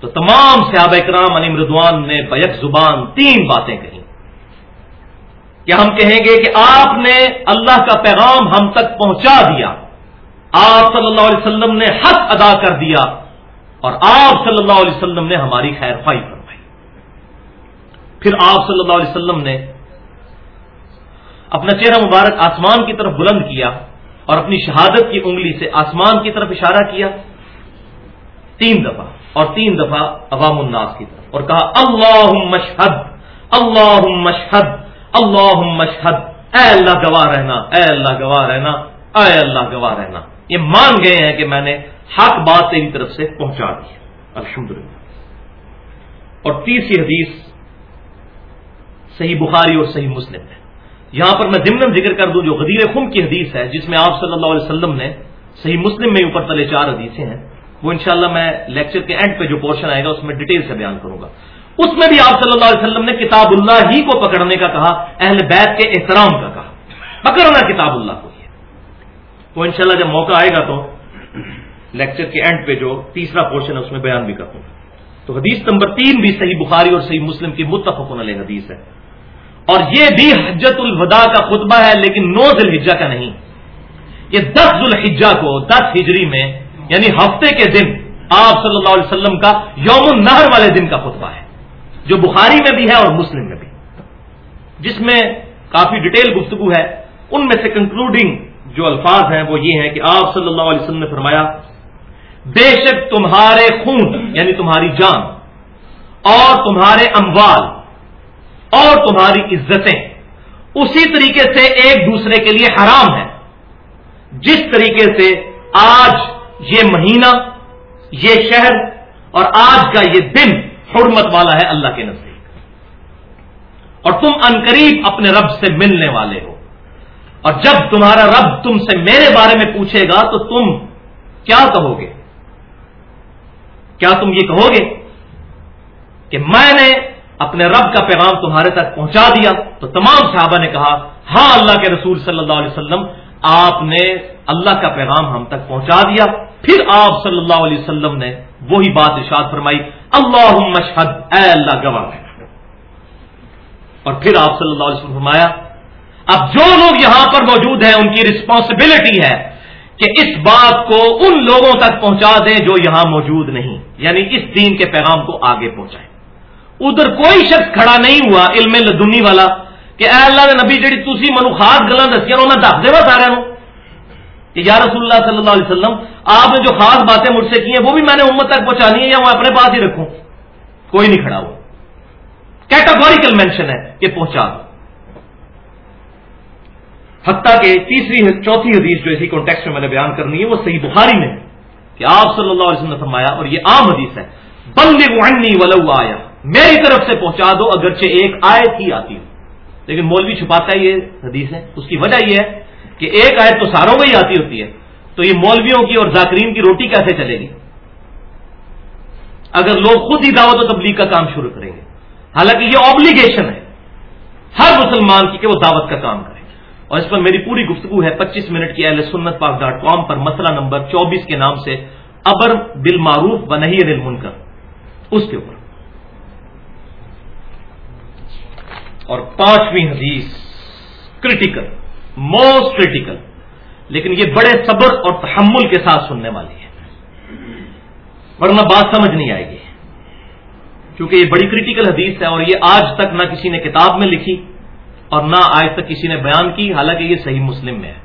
تو تمام صحابہ اکرام علی مردوان نے بیک زبان تین باتیں کہیں۔ کہ ہم کہیں گے کہ آپ نے اللہ کا پیغام ہم تک پہنچا دیا، آپ صلی اللہ علیہ وسلم نے حق ادا کر دیا اور آپ صلی اللہ علیہ وسلم نے ہماری خیر خواہ فرمائی پھر آپ صلی اللہ علیہ وسلم نے اپنا چہرہ مبارک آسمان کی طرف بلند کیا اور اپنی شہادت کی انگلی سے آسمان کی طرف اشارہ کیا تین دفعہ اور تین دفعہ عوام الناس کی طرف اور کہا اللہ مشہد اللہ مشہد اللہ مشہد اے اللہ گواہ رہنا، اے اللہ گواہ رہنا، اے اللہ گواہ رہنا۔ یہ مان گئے ہیں کہ میں نے حق بات تیری طرف سے پہنچا دی الحمد اور تیسری حدیث صحیح بخاری اور صحیح مسلم ہے۔ یہاں پر میں دمن ذکر کر دوں جو غدیر خم کی حدیث ہے، جس میں آپ صلی اللہ علیہ وسلم نے صحیح مسلم میں اوپر تلے چار حدیثیں ہیں، وہ انشاءاللہ میں لیکچر کے اینڈ پہ جو پورشن آئے گا، اس میں ڈیٹیل سے بیان کروں گا۔ اس میں بھی آپ صلی اللہ علیہ وسلم نے کتاب اللہ ہی کو پکڑنے کا کہا، اہل بیت کے احترام کا کہا۔ پکڑنا کتاب اللہ کو ہی تو انشاءاللہ جب موقع آئے گا تو لیکچر کے اینڈ پہ جو تیسرا پورشن ہے، اس میں بیان بھی کروں گا۔ تو حدیث نمبر تین بھی صحیح بخاری اور صحیح مسلم کی متفق علیہ حدیث ہے۔ اور یہ بھی حجت الوداع کا خطبہ ہے، لیکن نو ذی الحجہ کا نہیں۔ یہ دس ذوالحجہ کو، دس ہجری میں یعنی ہفتے کے دن آپ صلی اللہ علیہ وسلم کا یوم النہر والے دن کا خطبہ ہے، جو بخاری میں بھی ہے اور مسلم میں بھی۔ جس میں کافی ڈیٹیل گفتگو ہے، ان میں سے کنکلوڈنگ جو الفاظ ہیں، وہ یہ ہیں کہ آپ صلی اللہ علیہ وسلم نے فرمایا، بے شک تمہارے خون یعنی تمہاری جان، اور تمہارے اموال اور تمہاری عزتیں اسی طریقے سے ایک دوسرے کے لیے حرام ہے جس طریقے سے آج یہ مہینہ، یہ شہر اور آج کا یہ دن حرمت والا ہے اللہ کے نزدیک۔ اور تم انقریب اپنے رب سے ملنے والے ہو۔ اور جب تمہارا رب تم سے میرے بارے میں پوچھے گا تو تم کیا کہو گے؟ کیا تم یہ کہو گے کہ میں نے اپنے رب کا پیغام تمہارے تک پہنچا دیا تو تمام صحابہ نے کہا ہاں اللہ کے رسول صلی اللہ علیہ وسلم، آپ نے اللہ کا پیغام ہم تک پہنچا دیا۔ پھر آپ صلی اللہ علیہ وسلم نے وہی بات ارشاد فرمائی اللہ مشہد اے اللہ گواہ اور پھر آپ صلی اللہ علیہ وسلم فرمایا، اب جو لوگ یہاں پر موجود ہیں، ان کی رسپانسبلٹی ہے کہ اس بات کو ان لوگوں تک پہنچا دیں جو یہاں موجود نہیں یعنی اس دین کے پیغام کو آگے پہنچائیں۔ ادھر کوئی شخص کھڑا نہیں ہوا علم لدنی والا کہ اے اللہ نے نبی جی تھی منو خاص گلا دسیا میں دس دے سارے کہ یا رسول اللہ صلی اللہ علیہ وسلم، آپ نے جو خاص باتیں مجھ سے کی ہیں، وہ بھی میں نے امت تک پہنچانی ہے یا وہ اپنے پاس ہی رکھوں۔ کوئی نہیں کھڑا ہوا۔ کیٹاگوریکل مینشن ہے کہ پہنچا۔ دو حتیٰ کہ تیسری چوتھی حدیث جو اسی کانٹیکس میں میں نے بیان کرنی ہے، وہ صحیح بخاری میں۔ کہ آپ صلی اللہ علیہ وسلم نے فرمایا، اور یہ عام حدیث ہے۔ بندے ونی ولو آیا میری طرف سے پہنچا دو، اگرچہ ایک آیت ہی آتی ہو۔ لیکن مولوی چھپاتا ہے یہ حدیث ہے۔ اس کی وجہ یہ ہے کہ ایک آیت تو ساروں میں ہی آتی ہوتی ہے۔ تو یہ مولویوں کی اور ذاکرین کی روٹی کیسے چلے گی؟ اگر لوگ خود ہی دعوت و تبلیغ کا کام شروع کریں گے۔ حالانکہ یہ آبلیگیشن ہے ہر مسلمان کی کہ وہ دعوت کا کام کرے۔ اور اس پر میری پوری گفتگو ہے۔ پچیس منٹ کی اہل سنت پاک ڈاٹ کام پر مسئلہ نمبر چوبیس کے نام سے ابر بل معروف و نہیں دل منکر اس کے اوپر۔ اور پانچویں حدیث کریٹیکل موسٹ کریٹیکل لیکن یہ بڑے صبر اور تحمل کے ساتھ سننے والی ہے۔ ورنہ بات سمجھ نہیں آئے گی۔ کیونکہ یہ بڑی کریٹیکل حدیث ہے اور یہ آج تک نہ کسی نے کتاب میں لکھی اور نہ آج تک کسی نے بیان کی، حالانکہ یہ صحیح مسلم میں ہے۔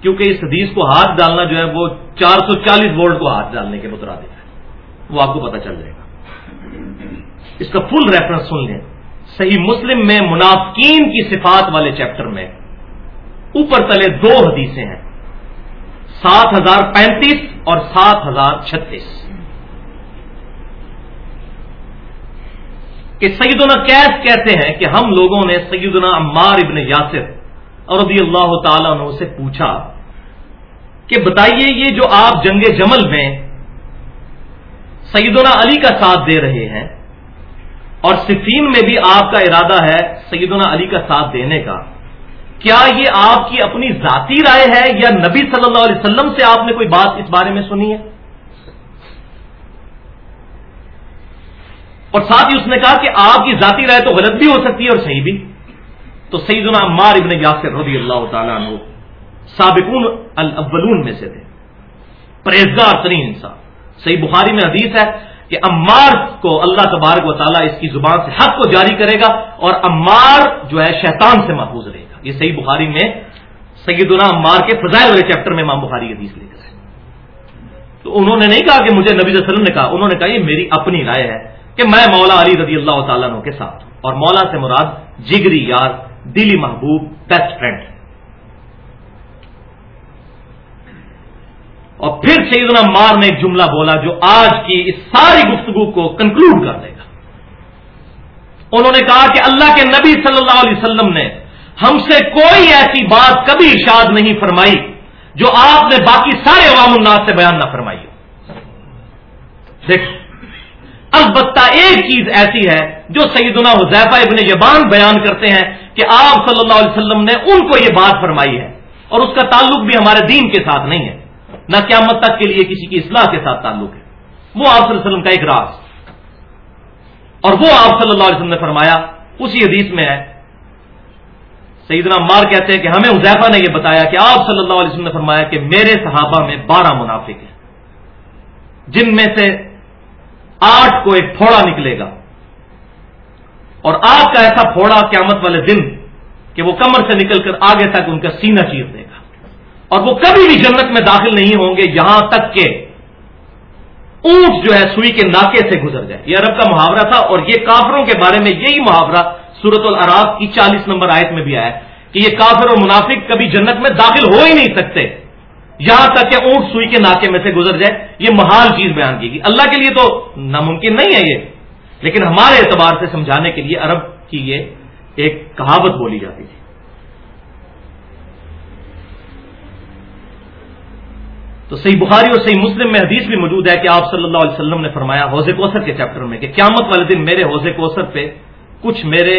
کیونکہ اس حدیث کو ہاتھ ڈالنا جو ہے وہ چار سو چالیس وولٹ کو ہاتھ ڈالنے کے مترادف ہے۔ وہ آپ کو پتا چل جائے گا۔ اس کا فل ریفرنس سن لیں۔ صحیح مسلم میں منافقین کی صفات والے چیپٹر میں اوپر تلے دو حدیثیں ہیں۔ سات ہزار پینتیس اور سات ہزار چھتیس۔ کہ سیدنا کیس کہتے ہیں کہ ہم لوگوں نے سیدنا عمار ابن یاسر اور رضی اللہ تعالیٰ عنہ سے پوچھا کہ بتائیے یہ جو آپ جنگ جمل میں سیدنا علی کا ساتھ دے رہے ہیں اور صفین میں بھی آپ کا ارادہ ہے سیدنا علی کا ساتھ دینے کا۔ کیا یہ آپ کی اپنی ذاتی رائے ہے یا نبی صلی اللہ علیہ وسلم سے آپ نے کوئی بات اس بارے میں سنی ہے؟ اور ساتھ ہی اس نے کہا کہ آپ کی ذاتی رائے تو غلط بھی ہو سکتی ہے اور صحیح بھی۔ تو سیدنا عمار ابن یاسر رضی اللہ تعالیٰ عنہ سابقون الاولون میں سے تھے۔ پرہیزگار ترین انسان۔ صحیح بخاری میں حدیث ہے کہ امار کو اللہ تبارک و تعالیٰ اس کی زبان سے حق کو جاری کرے گا اور امار جو ہے شیطان سے محفوظ رہے گا۔ یہ صحیح بخاری میں سیدنا امار کے فضائل والے چیپٹر میں امام بخاری حدیث لے کر ہے تو انہوں نے نہیں کہا کہ مجھے نبی صلی اللہ علیہ وسلم نے کہا، انہوں نے کہا یہ میری اپنی رائے ہے کہ میں مولا علی رضی اللہ تعالیٰ عنہ کے ساتھ ہوں اور مولا سے مراد جگری یار، دلی محبوب بیسٹ فرینڈ اور پھر سیدنا مار نے ایک جملہ بولا جو آج کی اس ساری گفتگو کو کنکلوڈ کر دے گا۔ انہوں نے کہا کہ اللہ کے نبی صلی اللہ علیہ وسلم نے ہم سے کوئی ایسی بات کبھی ارشاد نہیں فرمائی جو آپ نے باقی سارے عوام الناس سے بیان نہ فرمائی ہو۔ دیکھ البتہ ایک چیز ایسی ہے جو سیدنا حذیفہ ابن یبان بیان کرتے ہیں کہ آپ صلی اللہ علیہ وسلم نے ان کو یہ بات فرمائی ہے اور اس کا تعلق بھی ہمارے دین کے ساتھ نہیں ہے۔ نہ قیامت تک کے لیے کسی کی اصلاح کے ساتھ تعلق ہے۔ وہ آپ صلی اللہ علیہ وسلم کا ایک راز۔ اور وہ آپ صلی اللہ علیہ وسلم نے فرمایا، اسی حدیث میں ہے۔ سیدنا مار کہتے ہیں کہ ہمیں حذیفہ نے یہ بتایا کہ آپ صلی اللہ علیہ وسلم نے فرمایا کہ میرے صحابہ میں بارہ منافق ہیں۔ جن میں سے آٹھ کو ایک پھوڑا نکلے گا۔ اور آپ کا ایسا پھوڑا قیامت والے دن کہ وہ کمر سے نکل کر آگے تک ان کا سینہ چیر دے اور وہ کبھی بھی جنت میں داخل نہیں ہوں گے یہاں تک کہ اونٹ جو ہے سوئی کے ناکے سے گزر جائے۔ یہ عرب کا محاورہ تھا اور یہ کافروں کے بارے میں یہی محاورہ سورت العراف کی چالیس نمبر آیت میں بھی آیا کہ یہ کافر اور منافق کبھی جنت میں داخل ہو ہی نہیں سکتے۔ یہاں تک کہ اونٹ سوئی کے ناکے میں سے گزر جائے۔ یہ محال چیز بیان کی گئی۔ اللہ کے لیے تو ناممکن نہیں ہے یہ۔ لیکن ہمارے اعتبار سے سمجھانے کے لیے عرب کی یہ ایک کہاوت بولی جاتی تھی۔ تو صحیح بخاری اور صحیح مسلم میں حدیث بھی موجود ہے کہ آپ صلی اللہ علیہ وسلم نے فرمایا حوض کوثر کے چیپٹر میں کہ قیامت والے دن میرے حوض کوثر پہ کچھ میرے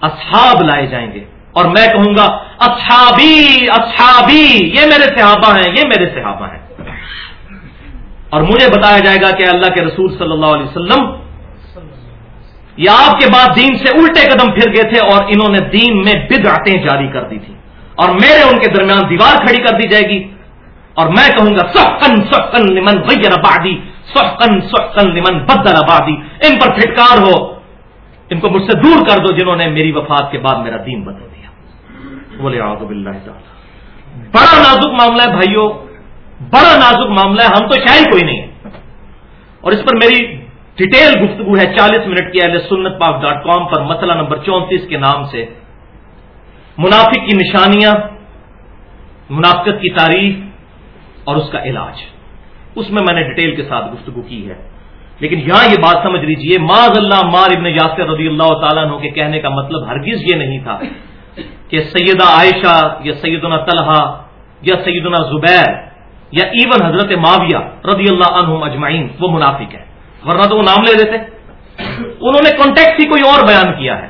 اصحاب لائے جائیں گے اور میں کہوں گا، اصحابی اصحابی، یہ میرے صحابہ ہیں، یہ میرے صحابہ ہیں۔ اور مجھے بتایا جائے گا کہ اللہ کے رسول صلی اللہ علیہ وسلم یہ آپ کے بعد دین سے الٹے قدم پھر گئے تھے اور انہوں نے دین میں بدعتیں جاری کر دی تھی اور میرے ان کے درمیان دیوار کھڑی کر دی جائے گی۔ اور میں کہوں گا سخن سخن لمن غیر آبادی سخن سخن لمن بدر آبادی ان پر پھٹکار ہو، ان کو مجھ سے دور کر دو جنہوں نے میری وفات کے بعد میرا دین بدل دیا۔ بولے بڑا نازک معاملہ ہے بھائیوں بڑا نازک معاملہ ہے، ہم تو شاید کوئی نہیں ہے اور اس پر میری ڈیٹیل گفتگو ہے چالیس منٹ کی اہل سنت پاک ڈاٹ کام پر، مسئلہ نمبر چونتیس کے نام سے۔ منافق کی نشانیاں، منافقت کی تعریف اور اس کا علاج۔ اس میں میں نے ڈیٹیل کے ساتھ گفتگو کی ہے۔ لیکن یہاں یہ بات سمجھ لیجیے معذ اللہ مار ابن یاسر رضی اللہ تعالیٰ عنہ کے کہنے کا مطلب ہرگز یہ نہیں تھا کہ سیدہ عائشہ یا سیدنا طلحہ یا سیدنا زبیر یا ایون حضرت معاویہ رضی اللہ عنہ اجمعین، وہ منافق ہے ورنہ تو وہ نام لے دیتے انہوں نے کانٹیکٹ ہی کوئی اور بیان کیا ہے۔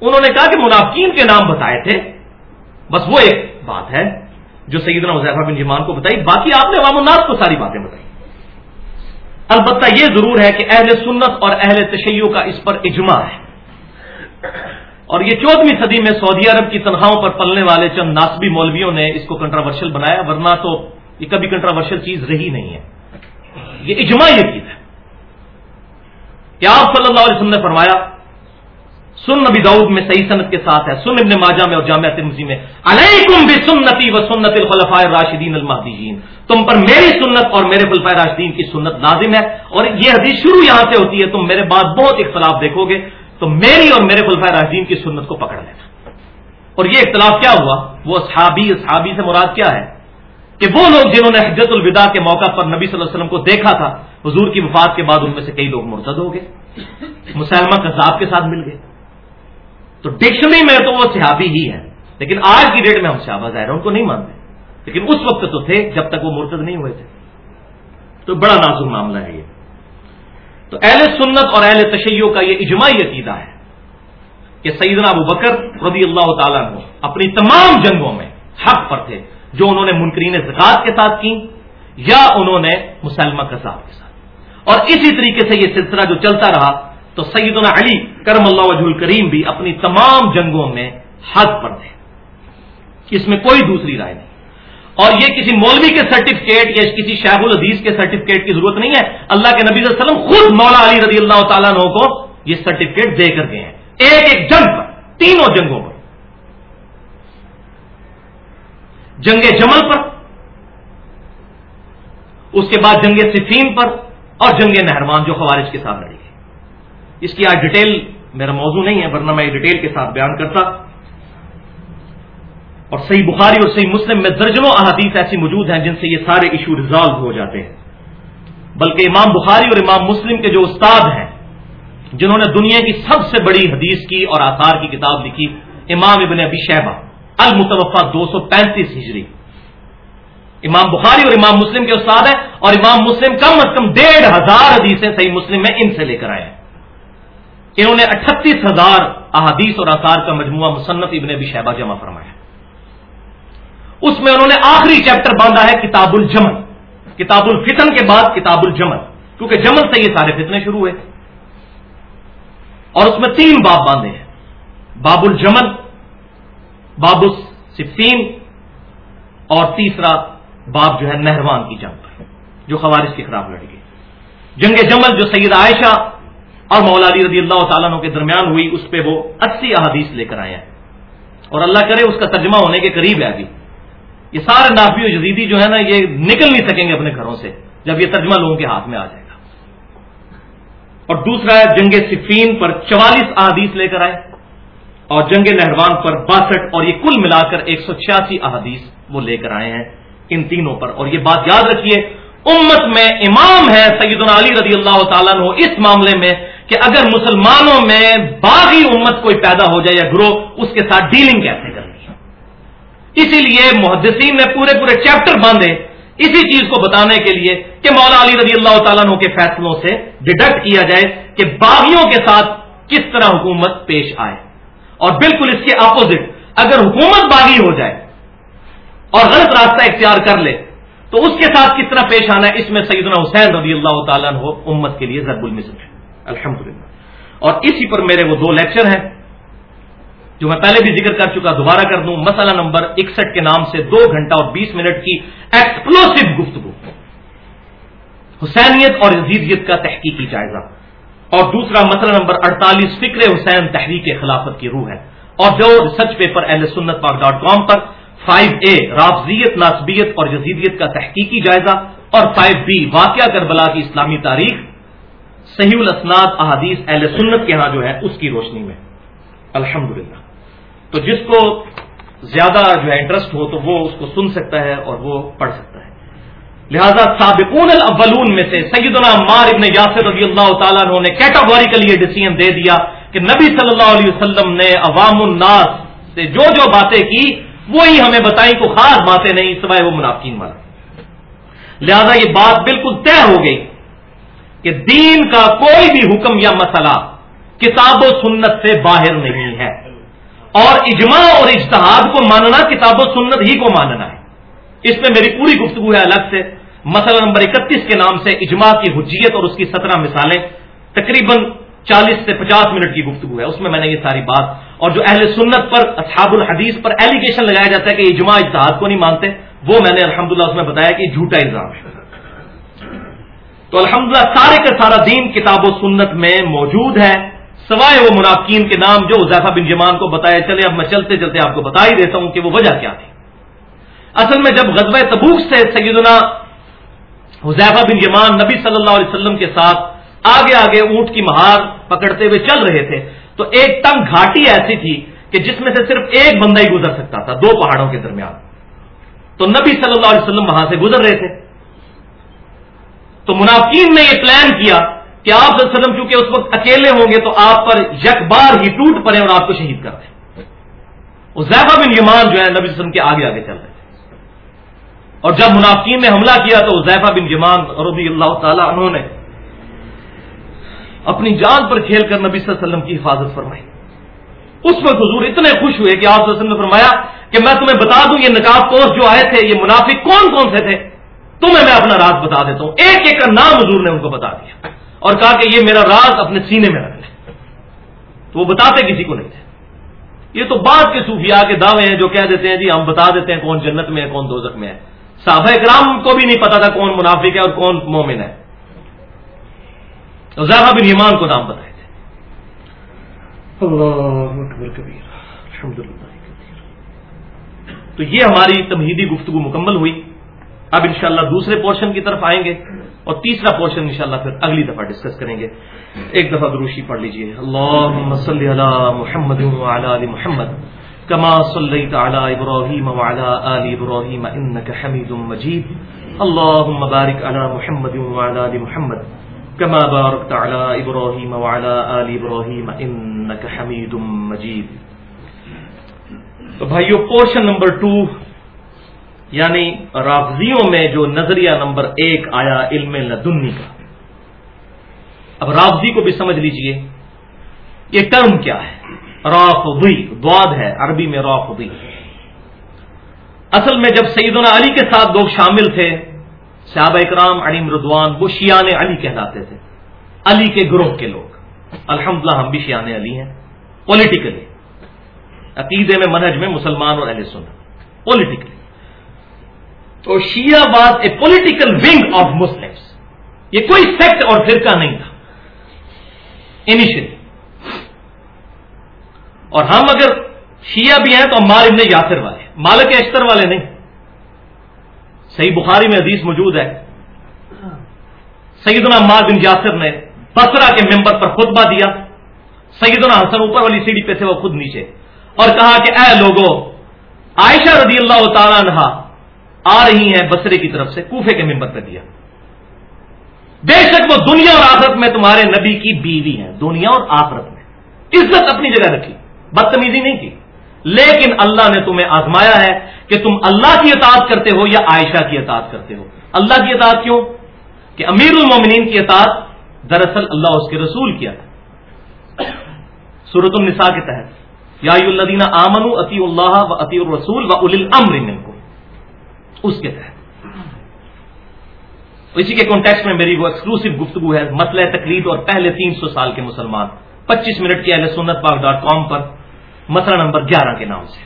انہوں نے کہا کہ منافقین کے نام بتائے تھے۔ بس وہ ایک بات ہے۔ جو سیدنا حضیفہ بن جمان کو بتائی، باقی آپ نے عوام الناس کو ساری باتیں بتائی۔ البتہ یہ ضرور ہے کہ اہل سنت اور اہل تشیع کا اس پر اجماع ہے۔ اور یہ چودہویں صدی میں سعودی عرب کی تنخواہوں پر پلنے والے چند ناسبی مولویوں نے اس کو کنٹراورشل بنایا، ورنہ تو یہ کبھی کنٹراورشل چیز رہی نہیں ہے۔ یہ اجماع یہ چیز ہے۔ کہ آپ صلی اللہ علیہ وسلم نے فرمایا سن نبی دعود میں صحیح صنعت کے ساتھ ہے، سن ابن ماجہ میں اور جامعہ ترمزی میں۔ علیکم بھی سنتی و سنت الخلفاء راشدین المحدین تم پر میری سنت اور میرے خلفۂ راشدین کی سنت لازم ہے اور یہ حدیث شروع یہاں سے ہوتی ہے، تم میرے بعد بہت اختلاف دیکھو گے۔ تو میری اور میرے خلفۂ راجین کی سنت کو پکڑ لینا۔ اور یہ اختلاف کیا ہوا؟ وہ صحابی صحابی سے مراد کیا ہے؟ کہ وہ لوگ جنہوں نے حجت الوداع کے موقع پر نبی صلی اللہ علیہ وسلم کو دیکھا تھا، حضور کی وفات کے بعد ان میں سے کئی لوگ مرتد ہو گئے۔ مسلمہ کذاب کے ساتھ مل گئے۔ تو ڈکشنری میں تو وہ صحابی ہی ہے لیکن آج کی ڈیٹ میں ہم صحابہ ظاہر ان کو نہیں مانتے۔ لیکن اس وقت تو تھے جب تک وہ مرتد نہیں ہوئے تھے۔ تو بڑا نازک معاملہ ہے یہ۔ تو اہل سنت اور اہل تشیع کا یہ اجماعی عقیدہ ہے کہ سیدنا ابو بکر رضی اللہ تعالیٰ نے اپنی تمام جنگوں میں حق پر تھے، جو انہوں نے منکرین زکات کے ساتھ کی یا انہوں نے مسلمہ کذاب کے ساتھ۔ اور اسی طریقے سے یہ سلسلہ جو چلتا رہا تو سیدنا علی کرم اللہ وجہ الکریم بھی اپنی تمام جنگوں میں حق پر تھے۔ اس میں کوئی دوسری رائے نہیں۔ اور یہ کسی مولوی کے سرٹیفکیٹ یا کسی شیخ الحدیث کے سرٹیفکیٹ کی ضرورت نہیں ہے۔ اللہ کے نبی صلی اللہ علیہ وسلم خود مولا علی رضی اللہ تعالیٰ عنہ کو یہ سرٹیفکیٹ دے کر گئے ہیں۔ ایک ایک جنگ پر، تینوں جنگوں پر۔ جنگ جمل پر، اس کے بعد جنگ صفین پر اور جنگ نہروان جو خوارج کے ساتھ لڑی اس کی آج ڈیٹیل میرا موضوع نہیں ہے، ورنہ میں ڈیٹیل کے ساتھ بیان کرتا۔ اور صحیح بخاری اور صحیح مسلم میں درجنوں احادیث ایسی موجود ہیں جن سے یہ سارے ایشو ریزالو ہو جاتے ہیں۔ بلکہ امام بخاری اور امام مسلم کے جو استاد ہیں، جنہوں نے دنیا کی سب سے بڑی حدیث کی اور آثار کی کتاب لکھی، امام ابن ابی شہبہ المتوفا دو سو پینتیس ہجری۔ امام بخاری اور امام مسلم کے استاد ہیں اور امام مسلم کم از کم ڈیڑھ ہزار حدیثیں صحیح مسلم میں ان سے لے کر آئے ہیں۔ انہوں نے اٹھتیس ہزار احادیث اور آثار کا مجموعہ مصنف ابن ابی شہبہ جمع فرمایا اس میں انہوں نے آخری چیپٹر باندھا ہے کتاب الجمل کتاب الفتن کے بعد کتاب الجمل کیونکہ جمل سے یہ سارے فتنے شروع ہوئے۔ اور اس میں تین باب باندھے ہیں۔ باب الجمل باب الصفین اور تیسرا باب جو ہے نہروان کی جنگ پر، جو خوارش کے خلاف لڑ گئی جنگ جمل جو سید عائشہ اور مولا علی رضی اللہ تعالیٰ کے درمیان ہوئی، اس پہ وہ اسی احادیث لے کر آئے ہیں۔ اور اللہ کرے اس کا ترجمہ ہونے کے قریب ہے ابھی۔ یہ سارے نافی و جدیدی جو ہے نا، یہ نکل نہیں سکیں گے اپنے گھروں سے، جب یہ ترجمہ لوگوں کے ہاتھ میں آ جائے گا۔ اور دوسرا ہے، جنگ صفین پر چوالیس احادیث لے کر آئے۔ اور جنگ نہروان پر باسٹھ اور یہ کل ملا کر ایک سو چھیاسی احادیث وہ لے کر آئے ہیں۔ ان تینوں پر۔ اور یہ بات یاد رکھیے، امت میں امام ہے سیدنا علی رضی اللہ تعالیٰ نے اس معاملے میں کہ اگر مسلمانوں میں باغی امت کوئی پیدا ہو جائے یا گروہ، اس کے ساتھ ڈیلنگ کیسے کرنی ہے؟ اسی لیے محدثین نے پورے پورے چیپٹر باندھے۔ اسی چیز کو بتانے کے لیے کہ مولا علی رضی اللہ تعالیٰ عنہ کے فیصلوں سے ڈیڈکٹ کیا جائے کہ باغیوں کے ساتھ کس طرح حکومت پیش آئے۔ اور بالکل اس کے اپوزٹ اگر حکومت باغی ہو جائے اور غلط راستہ اختیار کر لے، تو اس کے ساتھ کس طرح پیش آنا ہے؟ اس میں سیدنا حسین رضی اللہ تعالیٰ عنہ امت کے لیے ضرب المثل ہے۔ الحمد اور اسی پر میرے وہ دو لیکچر ہیں جو میں پہلے بھی ذکر کر چکا، دوبارہ کر دوں۔ مسئلہ نمبر اکسٹھ کے نام سے دو گھنٹہ اور بیس منٹ کی ایکسپلوسو گفتگو۔ حسینیت اور عزیزیت کا تحقیقی جائزہ۔ اور دوسرا مسئلہ نمبر اڑتالیس، فکر حسین تحریک خلافت کی روح ہے۔ اور جو ریسرچ پیپر اہل سنت پاک dot com per five A رافضیت ناسبیت اور جزیدیت کا تحقیقی جائزہ اور فائیو بی، واقعہ کربلا کی اسلامی تاریخ صحیح الاسناد احادیث اہل سنت کے ہاں جو ہے، اس کی روشنی میں۔ الحمدللہ۔ تو جس کو زیادہ جو ہے انٹرسٹ ہو تو وہ اس کو سن سکتا ہے اور وہ پڑھ سکتا ہے۔ لہذا سابقون الاولون میں سے سیدنا عمار ابن یاسر رضی اللہ تعالیٰ نے کیٹاگوریکلی یہ ڈسیزن دے دیا کہ نبی صلی اللہ علیہ وسلم نے عوام الناس سے جو جو باتیں کی، وہی ہمیں بتائیں کو خاص باتیں نہیں سوائے وہ منافقین والا۔ لہذا یہ بات بالکل طے ہو گئی۔ کہ دین کا کوئی بھی حکم یا مسئلہ کتاب و سنت سے باہر نہیں ہے۔ اور اجماع اور اشتہاد کو ماننا کتاب و سنت ہی کو ماننا ہے۔ اس میں میری پوری گفتگو ہے الگ سے۔ مسئلہ نمبر اکتیس کے نام سے اجماع کی حجیت اور اس کی سترہ مثالیں۔ تقریباً چالیس سے پچاس منٹ کی گفتگو ہے۔ اس میں میں نے یہ ساری بات اور جو اہل سنت پر، اصحاب الحدیث پر ایلیگیشن لگایا جاتا ہے کہ اجماع اتحاد کو نہیں مانتے، وہ میں نے الحمدللہ اس میں بتایا کہ جھوٹا الزام ہے۔ تو الحمدللہ سارے کا سارا دین کتاب و سنت میں موجود ہے۔ سوائے وہ منافقین کے نام جو حذیفہ بن جمان کو بتایا چلے، اب میں چلتے چلتے آپ کو بتا ہی دیتا ہوں کہ وہ وجہ کیا تھی۔ اصل میں جب غزوہ تبوک سے سیدنا حذیفہ بن جمان نبی صلی اللہ علیہ وسلم کے ساتھ آگے آگے اونٹ کی مہار پکڑتے ہوئے چل رہے تھے، تو ایک تنگ گھاٹی ایسی تھی کہ جس میں سے صرف ایک بندہ ہی گزر سکتا تھا، دو پہاڑوں کے درمیان۔ تو نبی صلی اللہ علیہ وسلم وہاں سے گزر رہے تھے۔ تو منافقین نے یہ پلان کیا کہ آپ صلی اللہ علیہ وسلم چونکہ اس وقت اکیلے ہوں گے تو آپ پر یک بار ہی ٹوٹ پڑے اور آپ کو شہید کر دیں۔ زیفہ بن یمان جو ہے نبی وسلم کے آگے آگے چل رہے تھے۔ اور جب منافقین نے حملہ کیا تو زیفہ بن یمان رضی اللہ تعالیٰ انہوں نے اپنی جان پر کھیل کر نبی صلی اللہ علیہ وسلم کی حفاظت فرمائی۔ اس وقت حضور اتنے خوش ہوئے کہ آپ وسلم نے فرمایا کہ میں تمہیں بتا دوں یہ نکاب پوسٹ جو آئے تھے، یہ منافق کون کون سے تھے؟ تمہیں میں اپنا راز بتا دیتا ہوں۔ ایک ایک کا نام حضور نے ان کو بتا دیا اور کہا کہ یہ میرا راز اپنے سینے میں رکھ لیں۔ تو وہ بتاتے کسی کو نہیں تھے۔ یہ تو بعد کے صوفیاء کے دعوے ہیں جو کہہ دیتے ہیں جی ہم بتا دیتے ہیں کون جنت میں ہے کون دوزک میں ہے۔ صحابہ اکرام کو بھی نہیں پتا تھا کون منافق ہے اور کون مومن ہے۔ زیادہ بن ایمان کو نام بتائے تھے۔ تو یہ ہماری تمہیدی گفتگو مکمل ہوئی۔ اب انشاءاللہ دوسرے پورشن کی طرف آئیں گے اور تیسرا پورشن انشاءاللہ پھر اگلی دفعہ ڈسکس کریں گے۔ ایک دفعہ دروشی پڑھ لیجیے۔ اللہ صلی علی محمد علی محمد کما صلی تعالی ابراہیم وعلی آل ابراہیم انک حمید مجید۔ اللهم بارک علی محمد وعلی آل محمد کما بارکت علی ابراہیم وعلی آل ابراہیم انک حمید مجید۔ تو بھائیو، پورشن نمبر ٹو یعنی رافضیوں میں جو نظریہ نمبر ایک آیا علم لدنی کا۔ اب رافضی کو بھی سمجھ لیجیے یہ ٹرم کیا ہے۔ رافضی دعاد ہے عربی میں رافضی۔ اصل میں جب سیدنا علی کے ساتھ لوگ شامل تھے، صحابہ اکرام، علی مردوان، وہ شیان علی کہلاتے تھے۔ علی کے گروہ کے لوگ۔ الحمدللہ ہم بھی شیان علی ہیں۔ پولیٹیکلی عقیدے میں، منہج میں مسلمان اور اہل سن پولیٹیکلی تو Shia was a political wing of Muslim یہ کوئی سیکٹ اور فرقہ نہیں تھا. انیشلی اور ہم اگر شیعہ بھی ہیں تو ہمارے ابن یاسر والے مالک اشتر والے نہیں. صحیح بخاری میں حدیث موجود ہے. سیدنا عمار بن یاسر نے بسرا کے ممبر پر خطبہ دیا. سیدنا حسن اوپر والی سیڑھی پہ تھے وہ خود نیچے. اور کہا کہ اے لوگوں عائشہ رضی اللہ تعالیٰ نہا آ رہی ہیں بسرے کی طرف سے، کوفے کے ممبر پہ دیا۔ بے شک وہ دنیا اور آخرت میں تمہارے نبی کی بیوی ہیں، دنیا اور آخرت میں۔ عزت اپنی جگہ رکھی، بدتمیزی نہیں کی۔ لیکن اللہ نے تمہیں آزمایا ہے کہ تم اللہ کی اطاعت کرتے ہو یا عائشہ کی اطاعت کرتے ہو۔ اللہ کی اطاعت کیوں؟ کہ امیر المومنین کی اطاعت دراصل اللہ اس کے رسول کیا۔ تھا سورت النساء کے تحت، یا الدینہ آمن عطی اللہ و عطی الرسول و اول کو اس کے تحت۔ اسی کے کانٹیکس میں میری وہ ایکسکلوسو گفتگو ہے، مسئلہ تقلید اور پہلے تین سو سال کے مسلمان۔ پچیس منٹ کی اہل سنت پاک ڈاٹ کام پر مسئلہ نمبر گیارہ کے نام سے۔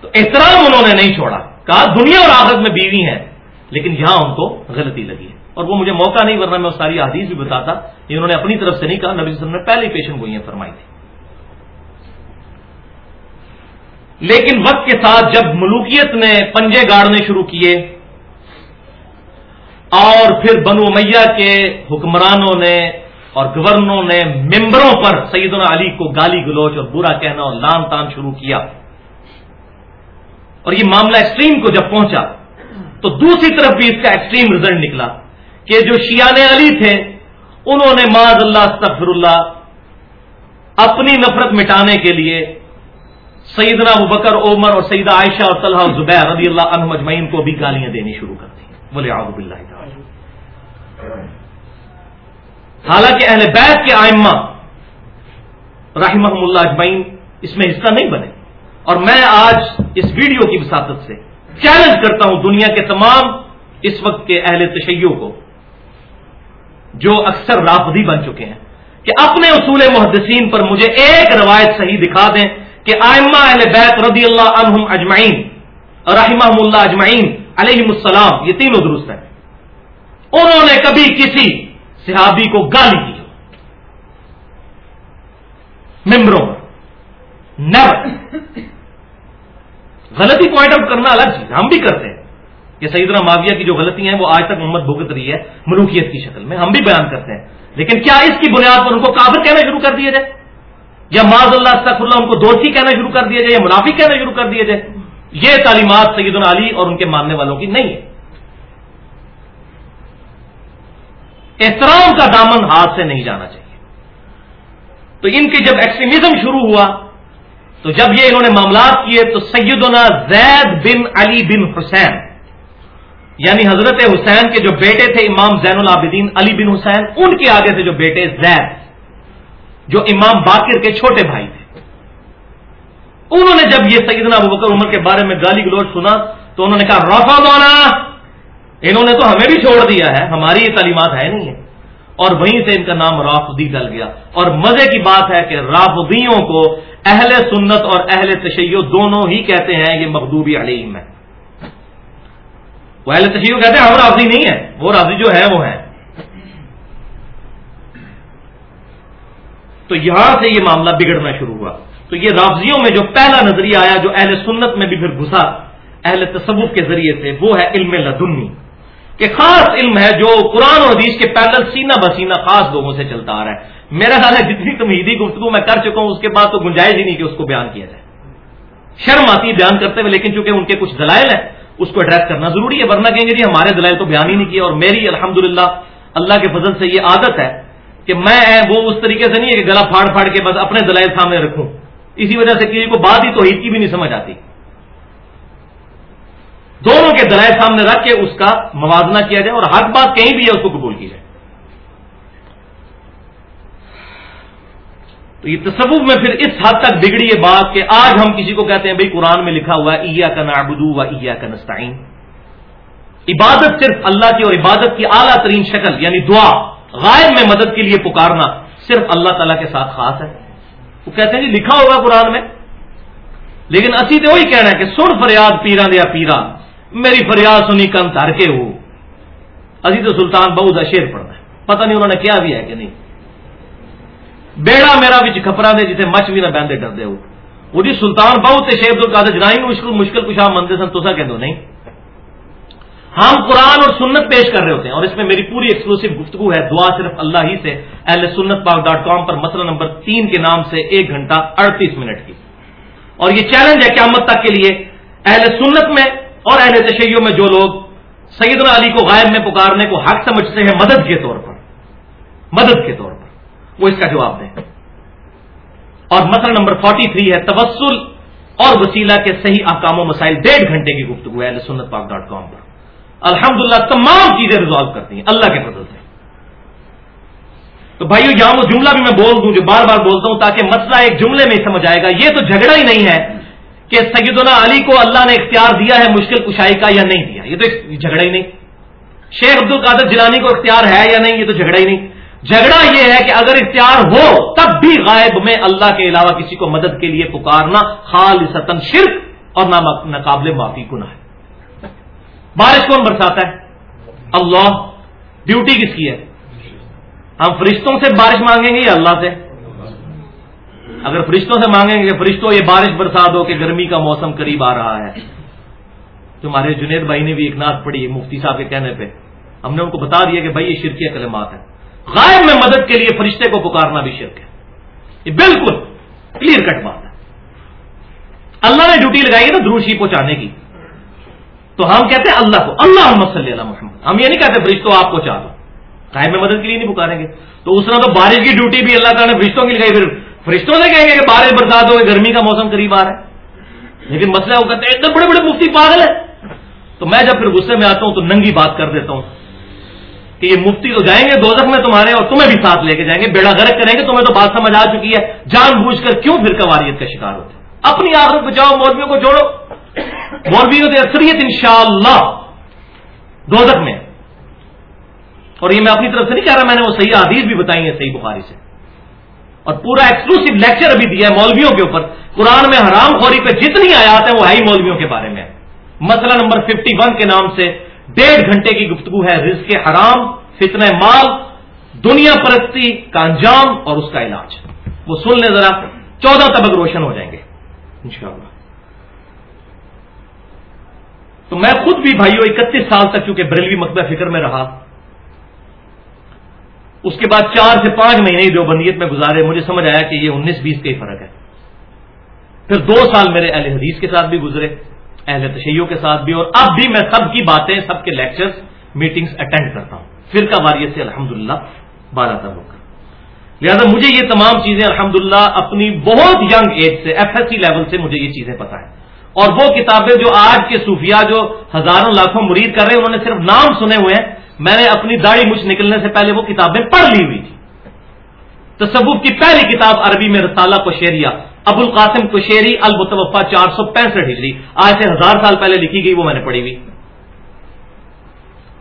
تو احترام انہوں نے نہیں چھوڑا۔ کہا، دنیا اور آخرت میں بیوی ہیں، لیکن یہاں ان کو غلطی لگی ہے۔ اور وہ مجھے موقع نہیں، ورنہ میں وہ ساری حدیث بھی بتاتا۔ یہ انہوں نے اپنی طرف سے نہیں کہا، نبی صلی اللہ علیہ وسلم نے پہلے پیشن گوئیاں فرمائی تھی لیکن وقت کے ساتھ جب ملوکیت نے پنجے گاڑنے شروع کیے اور پھر بنو میاں کے حکمرانوں نے اور گورنروں نے ممبروں پر سیدنا علی کو گالی گلوچ اور برا کہنا اور لان تان شروع کیا اور یہ معاملہ ایکسٹریم کو جب پہنچا تو دوسری طرف بھی اس کا ایکسٹریم رزلٹ نکلا کہ جو شیان علی تھے، انہوں نے معذ اللہ، استغفر اللہ، اپنی نفرت مٹانے کے لیے سیدنا ابو بکر، عمر اور سیدہ عائشہ اور طلحہ زبیر رضی اللہ عنہ مجمعین کو بھی گالیاں دینی شروع کر دی۔ بولے آب اللہ حالانکہ اہل بیت کے آئمہ رحمہ اللہ اجمعین اس میں حصہ نہیں بنے۔ اور میں آج اس ویڈیو کی وساطت سے چیلنج کرتا ہوں دنیا کے تمام اس وقت کے اہل تشیعوں کو، جو اکثر رافضی بن چکے ہیں، کہ اپنے اصول محدثین پر مجھے ایک روایت صحیح دکھا دیں۔ کہ آئمہ اہل بیت رضی اللہ عنہم اجمعین رحمہ اللہ اجمعین علیہ السلام، یہ تینوں درست ہیں۔ انہوں نے کبھی کسی صحابی کو گالی کی ممبروں نیور غلطی پوائنٹ آؤٹ کرنا الگ چیز ہم بھی کرتے ہیں۔ کہ سیدنا معاویہ کی جو غلطی ہیں، وہ آج تک محمد بھگت رہی ہے، ملوکیت کی شکل میں، ہم بھی بیان کرتے ہیں۔ لیکن کیا اس کی بنیاد پر ان کو کافر کہنا شروع کر دیا جائے؟ یا معذ اللہ تک اللہ، ان کو دوستی کہنا شروع کر دیا جائے، یا منافی کہنا شروع کر دیا جائے۔ یہ تعلیمات سید علی اور ان کے ماننے والوں کی نہیں۔ ہے احترام کا دامن ہاتھ سے نہیں جانا چاہیے۔ تو ان کی جب ایکسٹریمزم شروع ہوا، تو جب یہ انہوں نے معاملات کیے، تو سیدنا زید بن علی بن حسین یعنی حضرت حسین کے جو بیٹے تھے، امام زین العابدین علی بن حسین، ان کے آگے سے جو بیٹے زید جو امام باقر کے چھوٹے بھائی تھے۔ انہوں نے جب یہ سیدنا ابو بکر عمر کے بارے میں گالی گلوچ سنا، تو انہوں نے کہا رفا دونا انہوں نے تو ہمیں بھی چھوڑ دیا ہے، ہماری یہ تعلیمات ہے نہیں ہے اور وہیں سے ان کا نام رافدی ڈل گیا۔ اور مزے کی بات ہے کہ رافدیوں کو اہل سنت اور اہل تشیع دونوں ہی کہتے ہیں، یہ مخدوبی علیم ہے۔ وہ اہل تشیع کہتے ہیں، ہم رافضی نہیں ہے وہ رافضی جو ہے وہ ہے۔ تو یہاں سے یہ معاملہ بگڑنا شروع ہوا۔ تو یہ رافضیوں میں جو پہلا نظریہ آیا، جو اہل سنت میں بھی پھر گھسا، اہل تصوف کے ذریعے سے، وہ ہے علم لدنی۔ کہ خاص علم ہے جو قرآن اور حدیث کے پیدل سینہ بسینہ خاص لوگوں سے چلتا آ رہا ہے۔ میرا خیال ہے جتنی تمہیدی گفتگو میں کر چکا ہوں، اس کے بعد تو گنجائش ہی نہیں کہ اس کو بیان کیا جائے۔ شرم آتی ہے بیان کرتے ہوئے، لیکن چونکہ ان کے کچھ دلائل ہیں، اس کو ایڈریس کرنا ضروری ہے۔ ورنہ کہیں گے جی ہمارے دلائل تو بیان ہی نہیں کیا اور میری الحمد اللہ کے فضل سے یہ عادت ہے کہ میں وہ اس طریقے سے نہیں ہے کہ گلا پھاڑ پھاڑ کے بس اپنے دلائل سامنے رکھوں۔ اسی وجہ سے کسی کو بات ہی تو عید کی بھی نہیں سمجھ آتی۔ دونوں کے دلائل سامنے رکھ کے اس کا موازنہ کیا جائے اور ہر بات کہیں بھی ہے، اس کو قبول کی جائے۔ تو یہ تصوف میں پھر اس حد تک بگڑی یہ بات کہ آج ہم کسی کو کہتے ہیں، بھائی قرآن میں لکھا ہوا ہے ایا کا نابدو و ایا کا نسطین عبادت صرف اللہ کی اور عبادت کی اعلیٰ ترین شکل یعنی دعا۔ غائب میں مدد کے لیے پکارنا صرف اللہ تعالیٰ کے ساتھ خاص ہے۔ وہ کہتے ہیں جی لکھا ہوگا قرآن میں۔ لیکن اسی تو وہی کہنا ہے کہ سن فریاد، پیرا دیا پیرا۔ میری فریاد سنی کم تر کے ہو۔ ابھی تو سلطان بہت اشیر پڑھنا ہے۔ پتہ نہیں انہوں نے کیا بھی ہے کہ نہیں۔ بیڑا میرا بھی کپڑا دے جسے مچ بھی نہ بہتے ڈرتے ہو۔ وہ جی سلطان بہت شیخ القادر جنائی مشکل مشکل کچھ آپ منتے سن تو کہ نہیں۔ ہم قرآن اور سنت پیش کر رہے ہوتے ہیں اور اس میں میری پوری ایکسکلوسو گفتگو ہے۔ دعا صرف اللہ ہی سے۔ اہل سنت پاک ڈاٹ کام پر مسئلہ نمبر تین کے نام سے ایک گھنٹہ اڑتیس منٹ کی۔ اور یہ چیلنج ہے قیامت تک کے لیے۔ اہل سنت میں اور اہل تشیعوں میں جو لوگ سیدنا علی کو غائب میں پکارنے کو حق سمجھتے ہیں، مدد کے طور پر۔ مدد کے طور پر۔ وہ اس کا جواب دیں۔ اور مسئلہ نمبر فورٹی تھری ہے۔ تبسل اور وسیلہ کے صحیح احکام و مسائل ڈیڑھ گھنٹے کی گفتگو ہے۔ اہل سنت پاک ڈاٹ کام پر۔ الحمدللہ تمام چیزیں ریزالو کرتی ہیں، اللہ کے فضل سے۔ تو بھائیو، یہاں وہ جملہ بھی میں بول دوں، جو بار بار بولتا ہوں، تاکہ مسئلہ ایک جملے میں سمجھ آئے گا۔ یہ تو جھگڑا ہی نہیں ہے کہ سیدنا علی کو اللہ نے اختیار دیا ہے مشکل کشائی کا یا نہیں دیا۔ یہ تو جھگڑا ہی نہیں۔ شیخ عبد القادر جلانی کو اختیار ہے یا نہیں، یہ تو جھگڑا ہی نہیں۔ جھگڑا یہ ہے کہ اگر اختیار ہو، تب بھی غائب میں اللہ کے علاوہ کسی کو مدد کے لیے پکارنا خال شرک اور ناقابل معافی گناہ ہے۔ بارش کون برساتا ہے؟ اللہ. ڈیوٹی کس کی ہے؟ ہم فرشتوں سے بارش مانگیں گے یا اللہ سے؟ اگر فرشتوں سے مانگیں گے، فرشتوں یہ بارش برسا دو کہ گرمی کا موسم قریب آ رہا ہے۔ تو ہمارے جنید بھائی نے بھی ایک نعت پڑھی مفتی صاحب کے کہنے پہ۔ ہم نے ان کو بتا دیا کہ بھائی یہ شرکیہ کلمات ہے غائب میں مدد کے لیے فرشتے کو پکارنا بھی شرک ہے۔ یہ بالکل کلیئر کٹ بات ہے۔ اللہ نے ڈیوٹی لگائی ہے نا دروشی پہنچانے کی۔ تو ہم کہتے ہیں اللہ کو اللہ صلی اللہ محمد۔ ہم یہ نہیں کہتے فرشتوں آپ کو چاہ دو قائم میں مدد کے لیے نہیں پکاریں گے۔ تو اس طرح تو بارش کی ڈیوٹی بھی اللہ تعالیٰ نے فرشتوں کی لگائی پھر فرشتوں سے کہیں گے کہ بارش برسات ہو گرمی کا موسم قریب آ رہا ہے۔ لیکن مسئلہ وہ کہتے ہیں، اتنے بڑے بڑے مفتی پاگل ہے تو میں جب پھر غصے میں آتا ہوں تو ننگی بات کر دیتا ہوں کہ یہ مفتی تو جائیں گے دو میں تمہارے اور تمہیں بھی ساتھ لے کے جائیں گے۔ بیڑا گرک کریں گے، تمہیں تو بات سمجھ آ چکی ہے۔ جان بوجھ کر کیوں پھر کواریت کا شکار ہوتے اپنی آخرت بچاؤ، مولویوں کو جوڑو۔ مولویوں کی اکثریت ان شاء اللہ دوزخ میں اور یہ میں اپنی طرف سے نہیں کہہ رہا، میں نے وہ صحیح حدیث بھی بتائی ہے صحیح بخاری سے۔ اور پورا ایکسکلوسو لیکچر ابھی دیا ہے مولویوں کے اوپر۔ قرآن میں حرام خوری پہ جتنی آیات ہیں وہ ہے ہی مولویوں کے بارے میں۔ مسئلہ نمبر ففٹی ون کے نام سے ڈیڑھ گھنٹے کی گفتگو ہے رزق حرام فتن مال، دنیا پرستی کا انجام اور اس کا علاج۔ وہ سن لیں ذرا، چودہ طبق روشن ہو جائیں گے۔ انشاءاللہ۔ تو میں خود بھی بھائیوں اکتیس سال تک چونکہ بریلوی مکبہ فکر میں رہا، اس کے بعد چار سے پانچ مہینے ہی دیوبندیت میں گزارے، مجھے سمجھ آیا کہ یہ انیس بیس کا ہی فرق ہے۔ پھر دو سال میرے اہل حدیث کے ساتھ بھی گزرے، اہل تشیعوں کے ساتھ بھی، اور اب بھی میں سب کی باتیں، سب کے لیکچرز میٹنگز اٹینڈ کرتا ہوں۔ فرقہ واریت سے الحمد للہ بارہ ہو کر لہٰذا مجھے یہ تمام چیزیں الحمد اپنی بہت ینگ ایج سے ایف ایس سی لیول سے مجھے یہ چیزیں پتا ہے اور وہ کتابیں جو آج کے صوفیہ جو ہزاروں لاکھوں مرید کر رہے ہیں، انہوں نے صرف نام سنے ہوئے ہیں۔ میں نے اپنی داڑھی مچھ نکلنے سے پہلے وہ کتابیں پڑھ لی ہوئی تھی تصوف کی پہلی کتاب عربی میں رسالہ کو ابو القاسم کشیری المتوفا چار سو پینسٹھ ہجری۔ آج سے ہزار سال پہلے لکھی گئی وہ میں نے پڑھی ہوئی۔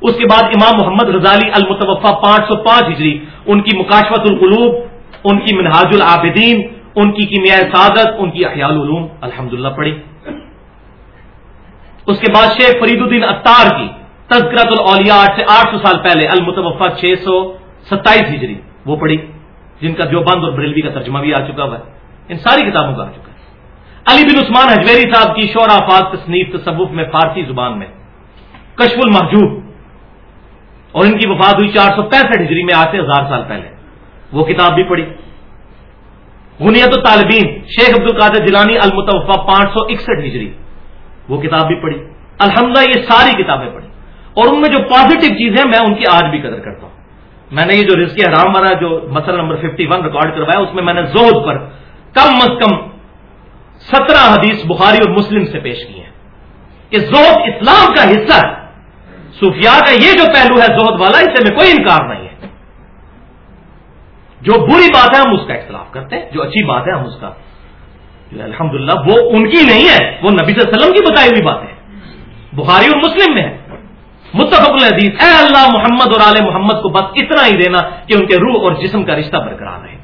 اس کے بعد امام محمد رضالی المتوفا پانچ سو پانچ ہجری۔ ان کی مکاشفت القلوب، ان کی منہاج العابدین، ان کی کیمیا سعادت، ان کی احیال العلوم۔ الحمد پڑھی۔ اس کے بعد شیخ فرید الدین اطار کی تذکرت الاولیاء آٹھ سے آٹھ سو سال پہلے المتوفا چھ سو ستائیس ہجری، وہ پڑھی، جن کا جو بند اور بریلوی کا ترجمہ بھی آ چکا ہوا ہے۔ ان ساری کتابوں کا آ چکا ہے۔ علی بن عثمان حجویری صاحب کی شور آفاق تصنیف تصوف میں فارسی زبان میں۔ کشف المحجوب، اور ان کی وفات ہوئی چار سو پینسٹھ ہجری میں، آج سے ہزار سال پہلے۔ وہ کتاب بھی پڑھی۔ غنیت طالبین شیخ عبد القادر جیلانی المتوفا پانچ سو اکسٹھ ہجری۔ وہ کتاب بھی پڑھی۔ الحمدہ یہ ساری کتابیں پڑھی۔ اور ان میں جو پازیٹو چیزیں میں ان کی آج بھی قدر کرتا ہوں۔ میں نے یہ جو رزق حرام والا جو مسئلہ نمبر ففٹی ون ریکارڈ کروایا، اس میں میں نے زہد پر کم از کم سترہ حدیث بخاری اور مسلم سے پیش کی ہیں۔ کہ زہد اسلام کا حصہ ہے۔ صوفیاء کا یہ جو پہلو ہے زہد والا، اس سے میں کوئی انکار نہیں ہے۔ جو بری بات ہے، ہم اس کا اختلاف کرتے ہیں۔ جو اچھی بات ہے، ہم اس کا جو الحمد وہ ان کی نہیں ہے، وہ نبی صلی اللہ علیہ وسلم کی بتائی ہوئی بات ہے بخاری اور مسلم میں ہے۔ متفق العزیز اے اللہ محمد اور علیہ محمد کو بس اتنا ہی دینا کہ ان کے روح اور جسم کا رشتہ برقرار رہے۔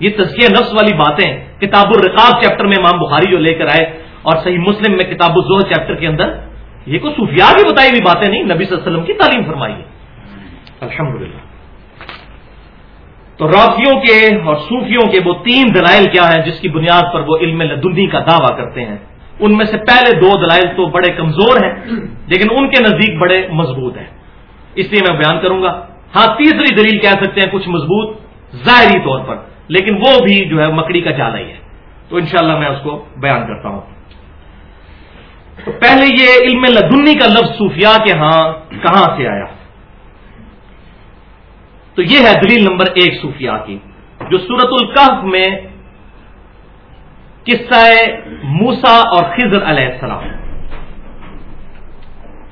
یہ تزکیہ نفس والی باتیں کتاب الرقاب چیپٹر میں امام بخاری جو لے کر آئے اور صحیح مسلم میں کتاب الزہ چیپٹر کے اندر، یہ کوئی صوفیاء کی بتائی ہوئی باتیں نہیں، نبی صلی اللہ علیہ وسلم کی تعلیم فرمائی ہے۔ الحمد تو رافیوں کے اور صوفیوں کے وہ تین دلائل کیا ہیں جس کی بنیاد پر وہ علم لدنی کا دعویٰ کرتے ہیں؟ ان میں سے پہلے دو دلائل تو بڑے کمزور ہیں، لیکن ان کے نزدیک بڑے مضبوط ہیں۔ اس لیے میں بیان کروں گا۔ ہاں تیسری دلیل کہہ سکتے ہیں کچھ مضبوط ظاہری طور پر، لیکن وہ بھی جو ہے مکڑی کا جالا ہی ہے۔ تو انشاءاللہ میں اس کو بیان کرتا ہوں۔ تو پہلے یہ علم لدنی کا لفظ صوفیاء کے ہاں کہاں سے آیا؟ تو یہ ہے دلیل نمبر ایک صوفیاء کی، جو سورت القف میں قصہ موسا اور خضر علیہ السلام،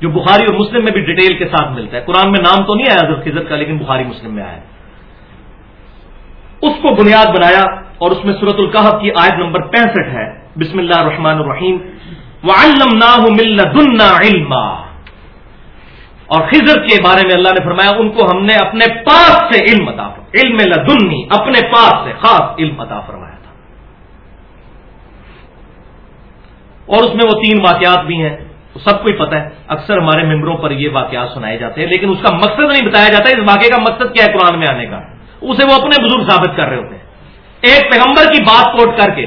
جو بخاری اور مسلم میں بھی ڈیٹیل کے ساتھ ملتا ہے۔ قرآن میں نام تو نہیں آیا حضرت خضر کا، لیکن بخاری مسلم میں آیا۔ اس کو بنیاد بنایا اور اس میں سورت القحب کی آیت نمبر پینسٹھ ہے۔ بسم اللہ الرحمن الرحیم۔ علما۔ اور خضر کے بارے میں اللہ نے فرمایا، ان کو ہم نے اپنے پاس سے علم عطا علم لدنی، اپنے پاس سے خاص علم عطا فرمایا تھا۔ اور اس میں وہ تین واقعات بھی ہیں سب کو ہی پتا ہے۔ اکثر ہمارے ممبروں پر یہ واقعات سنائے جاتے ہیں، لیکن اس کا مقصد نہیں بتایا جاتا، اس واقعے کا مقصد کیا ہے قرآن میں آنے کا؟ اسے وہ اپنے بزرگ ثابت کر رہے ہوتے ہیں۔ ایک پیغمبر کی بات کوٹ کر کے،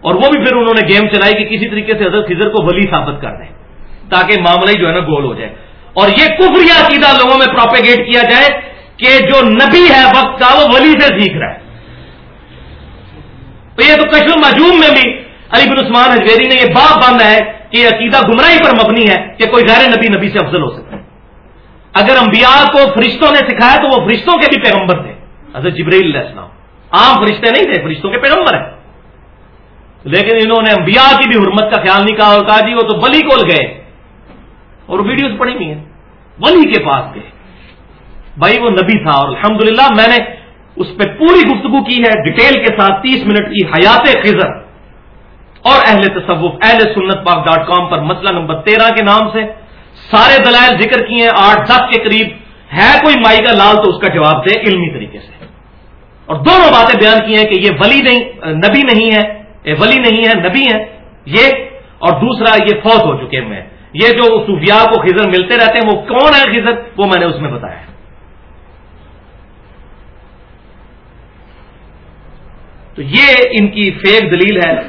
اور وہ بھی پھر انہوں نے گیم چلائی کہ کسی طریقے سے حضرت خضر کو ولی ثابت کر دیں، تاکہ معاملہ ہی جو ہے نا گول ہو جائے۔ اور یہ کفری عقیدہ لوگوں میں پروپیگیٹ کیا جائے کہ جو نبی ہے وقت کا وہ ولی سے سیکھ رہا ہے۔ تو یہ تو کشم مجوم میں بھی علی بن عثمان حجویری نے یہ باپ باندھا ہے کہ یہ عقیدہ گمراہی پر مبنی ہے کہ کوئی غیر نبی نبی سے افضل ہو سکتا ہے۔ اگر انبیاء کو فرشتوں نے سکھایا تو وہ فرشتوں کے بھی پیغمبر تھے۔ حضرت جبریل علیہ السلام۔ عام فرشتے نہیں تھے، فرشتوں کے پیغمبر ہیں۔ لیکن انہوں نے انبیاء کی بھی حرمت کا خیال نہیں کہا اور کہا جی وہ تو ولی کول گئے۔ اور ویڈیوز پڑھی نہیں ہیں۔ ولی کے پاس گئے۔ بھائی وہ نبی تھا اور الحمدللہ میں نے اس پہ پوری گفتگو کی ہے۔ ڈیٹیل کے ساتھ تیس منٹ کی حیات خزر اور اہل تصوف، اہل سنت پاک ڈاٹ کام پر مسئلہ نمبر تیرہ کے نام سے سارے دلائل ذکر کیے ہیں۔ آٹھ دس کے قریب ہے کوئی مائی کا لال تو اس کا جواب دے علمی طریقے سے۔ اور دونوں باتیں بیان کی ہیں کہ یہ ولی نہیں، نبی نہیں ہے۔ یہ ولی نہیں ہے، نبی ہے یہ اور دوسرا یہ فوت ہو چکے ہیں۔ یہ جو صوفیاء کو خزر ملتے رہتے ہیں، وہ کون ہے خزر وہ میں نے اس میں بتایا تو یہ ان کی فیک دلیل ہے،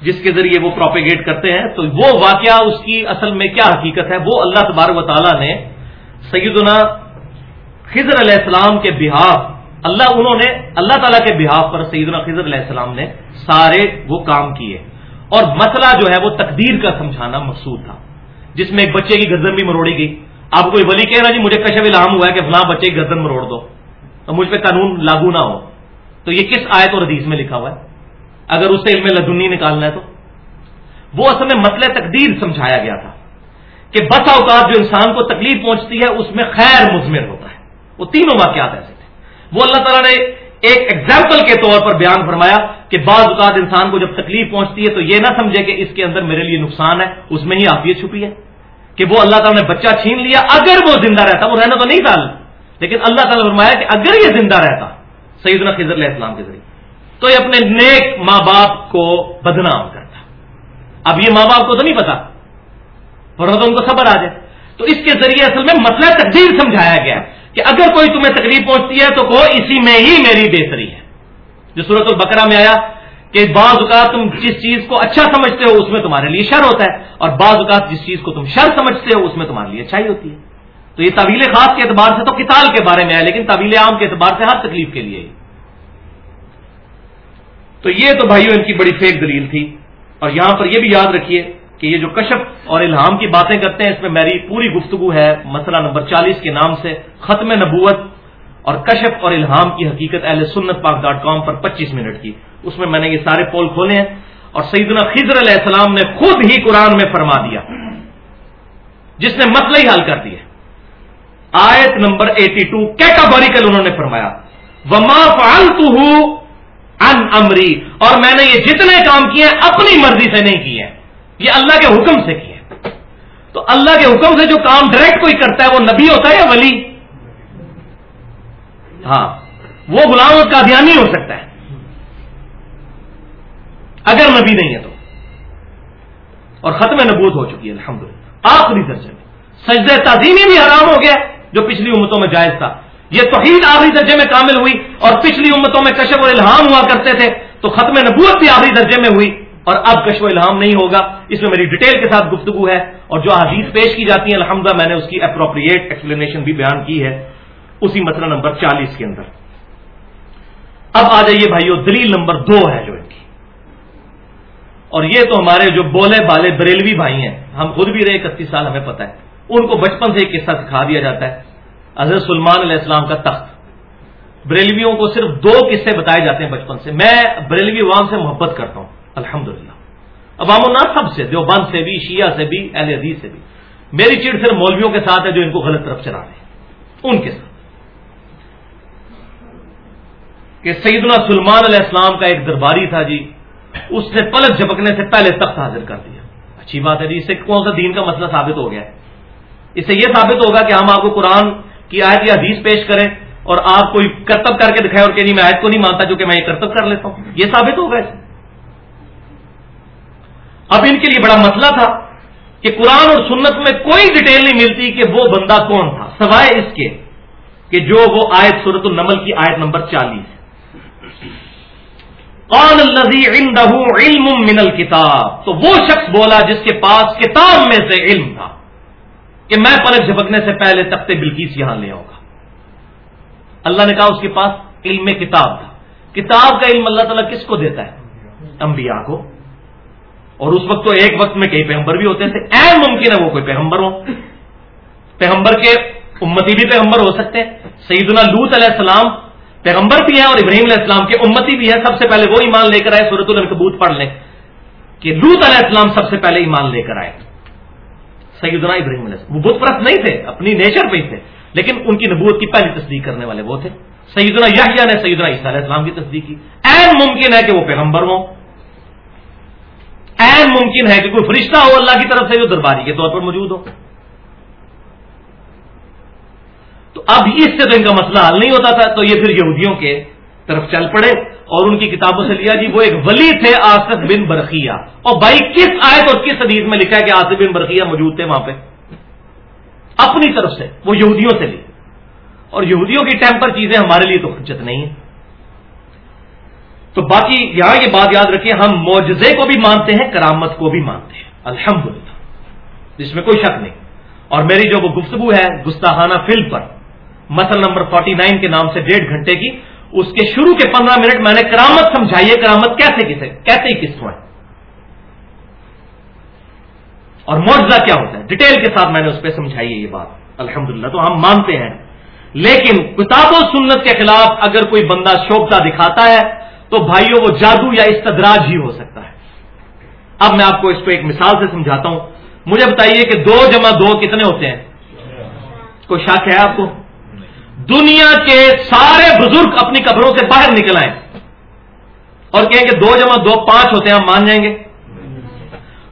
جس کے ذریعے وہ پروپیگیٹ کرتے ہیں۔ تو وہ واقعہ اس کی اصل میں کیا حقیقت ہے؟ وہ اللہ تبارک و تعالیٰ نے سیدنا خضر علیہ السلام کے بحاف اللہ انہوں نے، اللہ تعالیٰ کے بحاف پر سیدنا خضر علیہ السلام نے سارے وہ کام کیے۔ اور مسئلہ جو ہے، وہ تقدیر کا سمجھانا مقصود تھا۔ جس میں ایک بچے کی گردن بھی مروڑی گئی۔ اب کوئی ولی کہہ رہا جی مجھے کشف الہام ہوا ہے کہ فلاں بچے کی گردن مروڑ دو۔ تو مجھ پہ قانون لاگو نہ ہو۔ تو یہ کس آیت اور حدیث میں لکھا ہوا ہے؟ اگر اسے علم لدنی نکالنا ہے تو۔ وہ اصل میں مسئلہ تقدیر سمجھایا گیا تھا کہ بس اوقات جو انسان کو تکلیف پہنچتی ہے، اس میں خیر مزمر ہوتا ہے۔ وہ تینوں واقعات ایسے تھے۔ وہ اللہ تعالیٰ نے ایک ایگزامپل کے طور پر بیان فرمایا کہ بعض اوقات انسان کو جب تکلیف پہنچتی ہے تو یہ نہ سمجھے کہ اس کے اندر میرے لیے نقصان ہے، اس میں ہی آفیت چھپی ہے۔ کہ وہ اللہ تعالیٰ نے بچہ چھین لیا اگر وہ زندہ رہتا، وہ رہنا تو نہیں تھا۔ لیکن اللہ تعالیٰ نے فرمایا کہ اگر یہ زندہ رہتا، سیدنا خضر علیہ السلام کے ذریعے، تو یہ اپنے نیک ماں باپ کو بدنام کرتا۔ اب یہ ماں باپ کو تو نہیں پتا۔ ورنہ تو ان کو صبر آ جائے۔ تو اس کے ذریعے اصل میں مسئلہ تقدیر سمجھایا گیا کہ اگر کوئی تمہیں تکلیف پہنچتی ہے تو کہو اسی میں ہی میری بہتری ہے۔ جو صورت البقرہ میں آیا کہ بعض اوقات تم جس چیز کو اچھا سمجھتے ہو اس میں تمہارے لیے شر ہوتا ہے اور بعض اوقات جس چیز کو تم شر سمجھتے ہو اس میں تمہارے لیے اچھائی ہوتی ہے۔ تو یہ طویل خاص کے اعتبار سے تو کتاب کے بارے میں ہے، لیکن طویل عام کے اعتبار سے ہر تکلیف کے لیے۔ تو یہ تو بھائیو ان کی بڑی فیک دلیل تھی، اور یہاں پر یہ بھی یاد رکھیے کہ یہ جو کشف اور الہام کی باتیں کرتے ہیں، اس میں میری پوری گفتگو ہے مسئلہ نمبر چالیس کے نام سے، ختم نبوت اور کشف اور الہام کی حقیقت اہل سنت پاک ڈاٹ کام پر پچیس منٹ کی۔ اس میں میں نے یہ سارے پول کھولے ہیں اور سیدنا خضر علیہ السلام نے خود ہی قرآن میں فرما دیا، جس نے مسئلہ ہی حل کر دیا آیت نمبر ایٹی ٹو کیٹاگوریکل انہوں نے فرمایا، وما فالتو ان امری اور میں نے یہ جتنے کام کیے ہیں، اپنی مرضی سے نہیں کیے ہیں۔ یہ اللہ کے حکم سے کیے۔ تو اللہ کے حکم سے جو کام ڈائریکٹ کوئی کرتا ہے وہ نبی ہوتا ہے یا ولی؟ ہاں وہ غلام کا دھیان نہیں ہو سکتا ہے۔ اگر نبی نہیں ہے تو۔ اور ختم نبوت ہو چکی ہے الحمد آخری درجے میں۔ سجدہ تعظیمی بھی حرام ہو گیا، جو پچھلی امتوں میں جائز تھا۔ یہ توحید آخری درجے میں کامل ہوئی اور پچھلی امتوں میں کشف و الہام ہوا کرتے تھے، تو ختم نبوت بھی آخری درجے میں ہوئی۔ اور اب کشف و الہام نہیں ہوگا۔ اس میں میری ڈیٹیل کے ساتھ گفتگو ہے اور جو حدیث پیش کی جاتی ہیں الحمدہ میں نے اس کی اپروپریٹ ایکسپلینیشن بھی بیان کی ہے۔ اسی مسئلہ نمبر چالیس کے اندر۔ اب آ جائیے بھائیو، دلیل نمبر دو ہے جو ان کی۔ اور یہ تو ہمارے جو بولے بالے بریلوی بھائی ہیں، ہم خود بھی رہے، اکتیس سال ہمیں پتہ ہے۔ ان کو بچپن سے ایک قصہ سکھا دیا جاتا ہے۔ حضرت سلمان علیہ السلام کا تخت۔ بریلویوں کو صرف دو قصے بتائے جاتے ہیں بچپن سے۔ میں بریلوی عوام سے محبت کرتا ہوں۔ الحمد للہ عوام الناس سب سے، دیوبند سے بھی، شیعہ سے بھی، اہل حدیث سے بھی۔ میری چڑ صرف مولویوں کے ساتھ ہے جو ان کو غلط طرف چلا رہے ہیں۔ ان کے ساتھ۔ کہ سیدنا سلمان علیہ السلام کا ایک درباری تھا جی اس نے پلک جھپکنے سے پہلے تخت حاضر کر دیا۔ اچھی بات ہے جی اس سے کون سا دین کا مسئلہ ثابت ہو گیا ہے؟ اس سے یہ ثابت ہوگا کہ ہم آپ کو قرآن کی آیت یا حدیث پیش کریں اور آپ کوئی کرتب کر کے دکھائے اور کہ نہیں میں آیت کو نہیں مانتا جو کہ میں یہ کرتب کر لیتا ہوں۔ یہ ثابت ہوگا اس اب ان کے لیے بڑا مسئلہ تھا کہ قرآن اور سنت میں کوئی ڈیٹیل نہیں ملتی کہ وہ بندہ کون تھا، سوائے اس کے کہ جو وہ آیت صورت النمل کی آیت نمبر چالیس قال الذي عنده علم من الكتاب۔ تو وہ شخص بولا جس کے پاس کتاب میں سے علم تھا کہ میں پلک جھپکنے سے پہلے تخت بلکیس یہاں لے آؤں گا۔ اللہ نے کہا اس کے پاس علم کتاب تھا۔ کتاب کا علم اللہ تعالیٰ کس کو دیتا ہے؟ انبیاء کو۔ اور اس وقت تو ایک وقت میں کئی پیغمبر بھی ہوتے تھے اے ممکن ہے وہ کوئی پیغمبر ہو؟ پیغمبر کے امتی بھی پیغمبر ہو سکتے ہیں۔ سیدنا لوت علیہ السلام پیغمبر بھی ہیں اور ابراہیم علیہ السلام کے امتی بھی ہیں۔ سب سے پہلے وہ ایمان لے کر آئے صورت الکبوت پڑھ لیں۔ کہ لوت علیہ السلام سب سے پہلے ایمان لے کر آئے۔ سیدنا ابراہیم علیہ السلام، وہ بت پرست نہیں تھے، اپنی نیچر پہ ہی تھے، لیکن ان کی نبوت کی پہلی تصدیق کرنے والے وہ تھے۔ سیدنا یحییٰ نے سیدنا عیسیٰ علیہ السلام کی تصدیق کی۔ این ممکن ہے کہ وہ پیغمبر ہوں۔ این ممکن ہے کہ کوئی فرشتہ ہو اللہ کی طرف سے جو درباری کے طور پر موجود ہو۔ تو اب اس سے تو ان کا مسئلہ حل نہیں ہوتا تھا، تو یہ پھر یہودیوں کے طرف چل پڑے اور ان کی کتابوں سے لیا جی۔ وہ ایک ولی تھے، آصف بن برقیہ۔ اور بھائی کس آیت اور کس حدیث میں لکھا ہے کہ آصف بن برقیہ موجود تھے وہاں پہ؟ اپنی طرف سے، وہ یہودیوں سے لی اور یہودیوں کی ٹیمپر چیزیں ہمارے لیے تو حجت نہیں ہے تو باقی یہاں یہ بات یاد رکھیں، ہم معجزے کو بھی مانتے ہیں، کرامت کو بھی مانتے ہیں۔ الحمد جس میں کوئی شک نہیں۔ اور میری جو وہ گفتگو ہے گستاحانہ فلم پر مسل نمبر 49 کے نام سے ڈیڑھ گھنٹے کی، اس کے شروع کے پندرہ منٹ میں نے کرامت سمجھائی ہے، کرامت کیسے کسے کیسے ہی کس کو ہے اور معجزہ کیا ہوتا ہے؟ ڈیٹیل کے ساتھ میں نے اس پہ سمجھائی ہے یہ بات۔ الحمدللہ، تو ہم مانتے ہیں۔ لیکن کتاب و سنت کے خلاف اگر کوئی بندہ شوبتا دکھاتا ہے تو بھائیوں وہ جادو یا استدراج ہی ہو سکتا ہے۔ اب میں آپ کو اس کو ایک مثال سے سمجھاتا ہوں۔ مجھے بتائیے کہ دو جمع دو کتنے ہوتے ہیں؟ کوئی شک ہے آپ کو؟ دنیا کے سارے بزرگ اپنی قبروں سے باہر نکل آئے اور کہیں کہ دو جمع دو پانچ ہوتے ہیں، ہم مان جائیں گے۔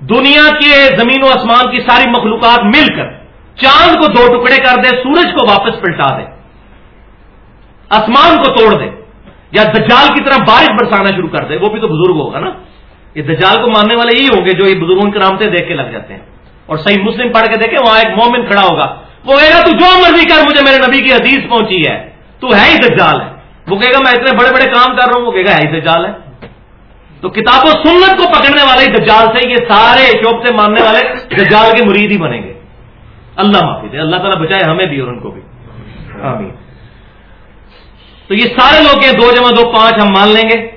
دنیا کے زمین و آسمان کی ساری مخلوقات مل کر چاند کو دو ٹکڑے کر دے، سورج کو واپس پلٹا دے۔ آسمان کو توڑ دے۔ یا دجال کی طرح بارش برسانا شروع کر دے، وہ بھی تو بزرگ ہوگا نا۔ یہ دجال کو ماننے والے یہی ہوں گے جو یہ بزرگوں کی رامتے دیکھ کے لگ جاتے ہیں۔ اور صحیح مسلم پڑھ کے دیکھے وہاں ایک مومن کھڑا ہوگا۔ وہ کہے گا، تو جو مرضی کر، مجھے میرے نبی کی حدیث پہنچی ہے۔ تو ہے ہی دجال ہے۔ وہ کہے گا، میں اتنے بڑے بڑے کام کر رہا ہوں، وہ کہے گا، ہے ہی دجال ہے۔ تو کتاب و سنت کو پکڑنے والے دجال سے یہ سارے شوق سے ماننے والے دجال کے مرید ہی بنیں گے۔ اللہ معافی دے، اللہ تعالیٰ بچائے ہمیں بھی اور ان کو بھی۔ آمین۔ تو یہ سارے لوگ ہیں دو جمع دو پانچ ہم مان لیں گے۔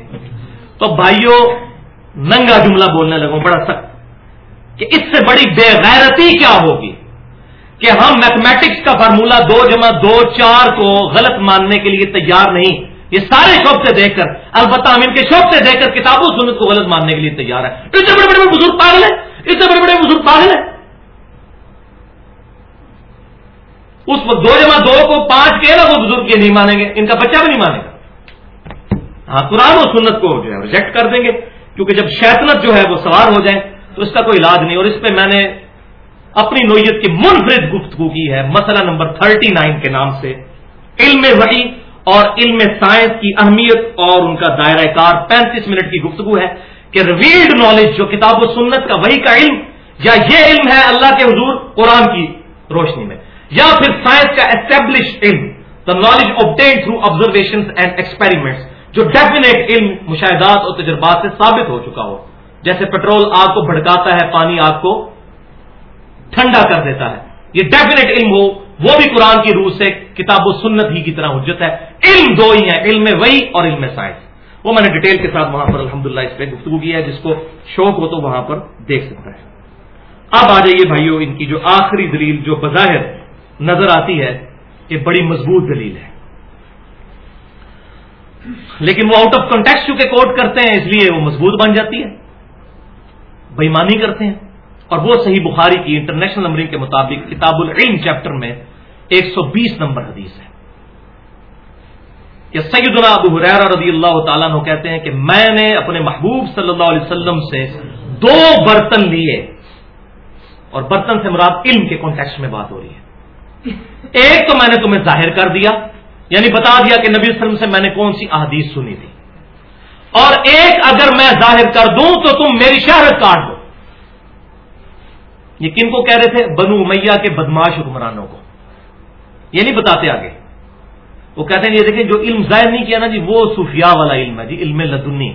تو بھائیوں ننگا جملہ بولنے لگوں، بڑا سخت۔ کہ اس سے بڑی بے غیرتی کیا ہوگی؟ کہ ہم میتھمیٹکس کا فارمولا دو جمع دو چار کو غلط ماننے کے لیے تیار نہیں۔ یہ سارے شوق سے دیکھ کر، البتہ ہم ان کے شوق سے دیکھ کر کتابوں سنت کو غلط ماننے کے لیے تیار ہے اس سے بڑے بڑے بزرگ پاگل ہیں، اس سے بڑے بڑے بزرگ پاگل ہیں۔ اس دو جمع دو کو پانچ کے نا وہ بزرگ یہ نہیں مانیں گے، ان کا بچہ بھی نہیں مانے گا ہاں قرآن و سنت کو جو ہے ریجیکٹ کر دیں گے، کیونکہ جب شیطنت جو ہے وہ سوار ہو جائے، تو اس کا کوئی علاج نہیں۔ اور اس پہ میں نے اپنی نوعیت کی منفرد گفتگو کی ہے، مسئلہ نمبر تھرٹی نائن کے نام سے۔ علم وحی اور علم سائنس کی اہمیت اور ان کا دائرہ کار پینتیس منٹ کی گفتگو ہے کہ ریویلڈ نالج جو کتاب و سنت کا وہی کا علم، یا یہ علم ہے اللہ کے حضور قرآن کی روشنی میں۔ یا پھر سائنس کا اسٹیبلش علم the knowledge obtain through observation and experiments جو ڈیفینیٹ علم، مشاہدات اور تجربات سے ثابت ہو چکا ہو۔ جیسے پیٹرول آگ کو بھڑکاتا ہے، پانی آگ کو ٹھنڈا کر دیتا ہے۔ یہ ڈیفینیٹ علم ہو، وہ بھی قرآن کی روح سے، کتاب و سنت ہی کی طرح حجت ہے۔ علم دو ہی ہے علم وہی اور علم سائنس وہ میں نے ڈیٹیل کے ساتھ وہاں پر الحمدللہ اس پہ گفتگو کی ہے، جس کو شوق ہو تو وہاں پر دیکھ سکتا ہے۔ اب آ جائیے بھائیو، ان کی جو آخری دلیل، جو بظاہر نظر آتی ہے یہ بڑی مضبوط دلیل ہے۔ لیکن وہ آؤٹ آف کنٹیکس چونکہ کوٹ کرتے ہیں، اس لیے وہ مضبوط بن جاتی ہے، بےمانی کرتے ہیں۔ اور وہ صحیح بخاری کی انٹرنیشنل نمبرنگ کے مطابق کتاب العلم چیپٹر میں ایک سو بیس نمبر حدیث ہے۔ کہ سید ابو حریر رضی اللہ تعالیٰ نے کہتے ہیں کہ میں نے اپنے محبوب صلی اللہ علیہ وسلم سے دو برتن لیے۔ اور برتن سے مراد علم کے کانٹیکس میں بات ہو رہی ہے۔ ایک تو میں نے تمہیں ظاہر کر دیا یعنی بتا دیا کہ نبی وسلم سے میں نے کون سی احادیث سنی تھی۔ اور ایک اگر میں ظاہر کر دوں تو تم میری شہرت کاٹ دو۔ یہ کن کو کہہ رہے تھے؟ بنو میاں کے بدماش حکمرانوں کو۔ یہ نہیں بتاتے آگے۔ وہ کہتے ہیں یہ دیکھیں جو علم ظاہر نہیں کیا نا جی وہ صوفیاء والا علم ہے جی علم لدنی۔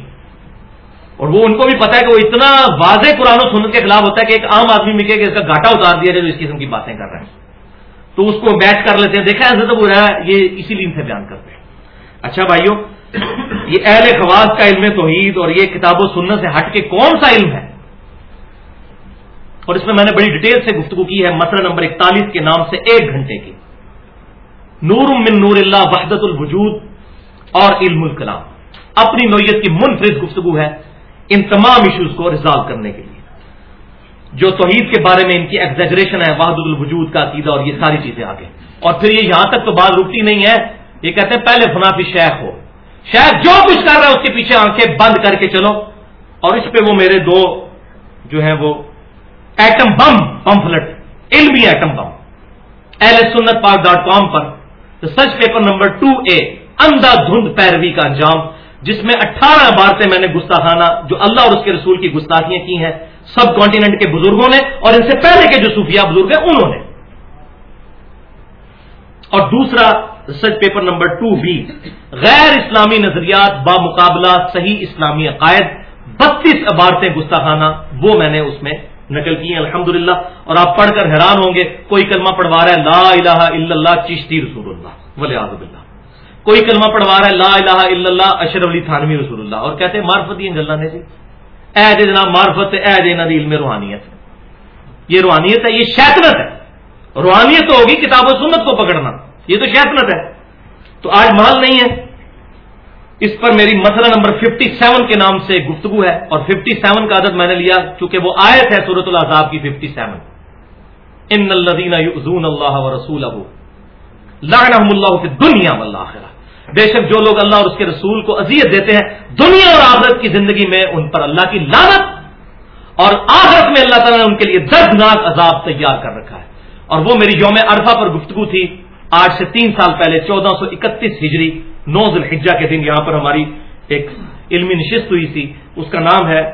اور وہ ان کو بھی پتا ہے کہ وہ اتنا واضح قرآن و سنت کے خلاف ہوتا ہے کہ ایک عام آدمی ملے کہ اس کا گاٹا اتار دیا جائے جو اس قسم کی باتیں کر رہے ہیں۔ تو اس کو بیچ کر لیتے ہیں۔ دیکھا ایسا تو رہا یہ اسی لیے ان سے بیان کرتے ہیں۔ اچھا بھائیوں یہ اہل خواص کا علم توحید اور یہ کتاب و سنت سے ہٹ کے کون سا علم ہے؟ اور اس میں میں نے بڑی ڈیٹیل سے گفتگو کی ہے، مسئلہ نمبر اکتالیس کے نام سے ایک گھنٹے کی۔ نور من نور اللہ وحدت الوجود اور علم الکلام۔ اپنی نوعیت کی منفرد گفتگو ہے ان تمام ایشوز کو ریزالو کرنے کے لیے۔ جو توحید کے بارے میں ان کی ایگزیجریشن ہے وحد الوجود کا عقیدہ اور یہ ساری چیزیں آگے۔ اور پھر یہ یہاں تک تو بات رکتی نہیں ہے، یہ کہتے ہیں پہلے فنافی شیخ ہو۔ شیخ جو کچھ کر رہا ہے، اس کے پیچھے آنکھیں بند کر کے چلو۔ اور اس پہ وہ میرے دو جو ہیں وہ ایٹم بم پمفلٹ علمی ایٹم بم ایل ایس سنت پاک ڈاٹ کام پر سچ پیپر نمبر ٹو اے اندھا دھند پیروی کا انجام، جس میں اٹھارہ عبارتیں میں نے گستاخانہ، جو اللہ اور اس کے رسول کی گستاخیاں کی ہیں سب کانٹیننٹ کے بزرگوں نے اور ان سے پہلے کے جو صوفیہ بزرگ ہیں انہوں نے۔ اور دوسرا research paper number two B غیر اسلامی نظریات بامقابلہ صحیح اسلامی عقائد، بتیس عبارتیں گستاخانہ، وہ میں نے اس میں نقل کی ہیں الحمد اور آپ پڑھ کر حیران ہوں گے، کوئی کلمہ پڑھوا رہا ہے لا الہ الا اللہ، چشتی رسول اللہ ولی اللہ کوئی کلمہ پڑھوا رہا ہے لا الہ الا اللہ، اشرف علی تھانوی رسول اللہ۔ اور کہتے ہیں مارفت ہی نے جی اے جناب مارفت اے جے علم روحانیت۔ یہ روحانیت ہے، یہ شیطنت ہے۔ روحانیت تو ہوگی کتاب و سنت کو پکڑنا۔ یہ تو شیطنت ہے۔ تو آج مال نہیں ہے۔ اس پر میری مسئلہ نمبر 57 کے نام سے گفتگو ہے اور 57 کا عدد میں نے لیا چونکہ وہ آیت ہے صورت العذاب کی 57 ان الذين يؤذون الله ورسوله لعنهم الله في الدنيا والاخره بے شک جو لوگ اللہ اور اس کے رسول کو اذیت دیتے ہیں، دنیا اور آخرت کی زندگی میں ان پر اللہ کی لعنت اور آخرت میں اللہ تعالیٰ نے ان کے لیے دردناک عذاب تیار کر رکھا ہے۔ اور وہ میری یوم عرفہ پر گفتگو تھی۔ آج سے تین سال پہلے، چودہ سو اکتیس ہجری، نو الحجہ کے دن یہاں پر ہماری ایک علمی نشست ہوئی تھی۔ اس کا نام ہے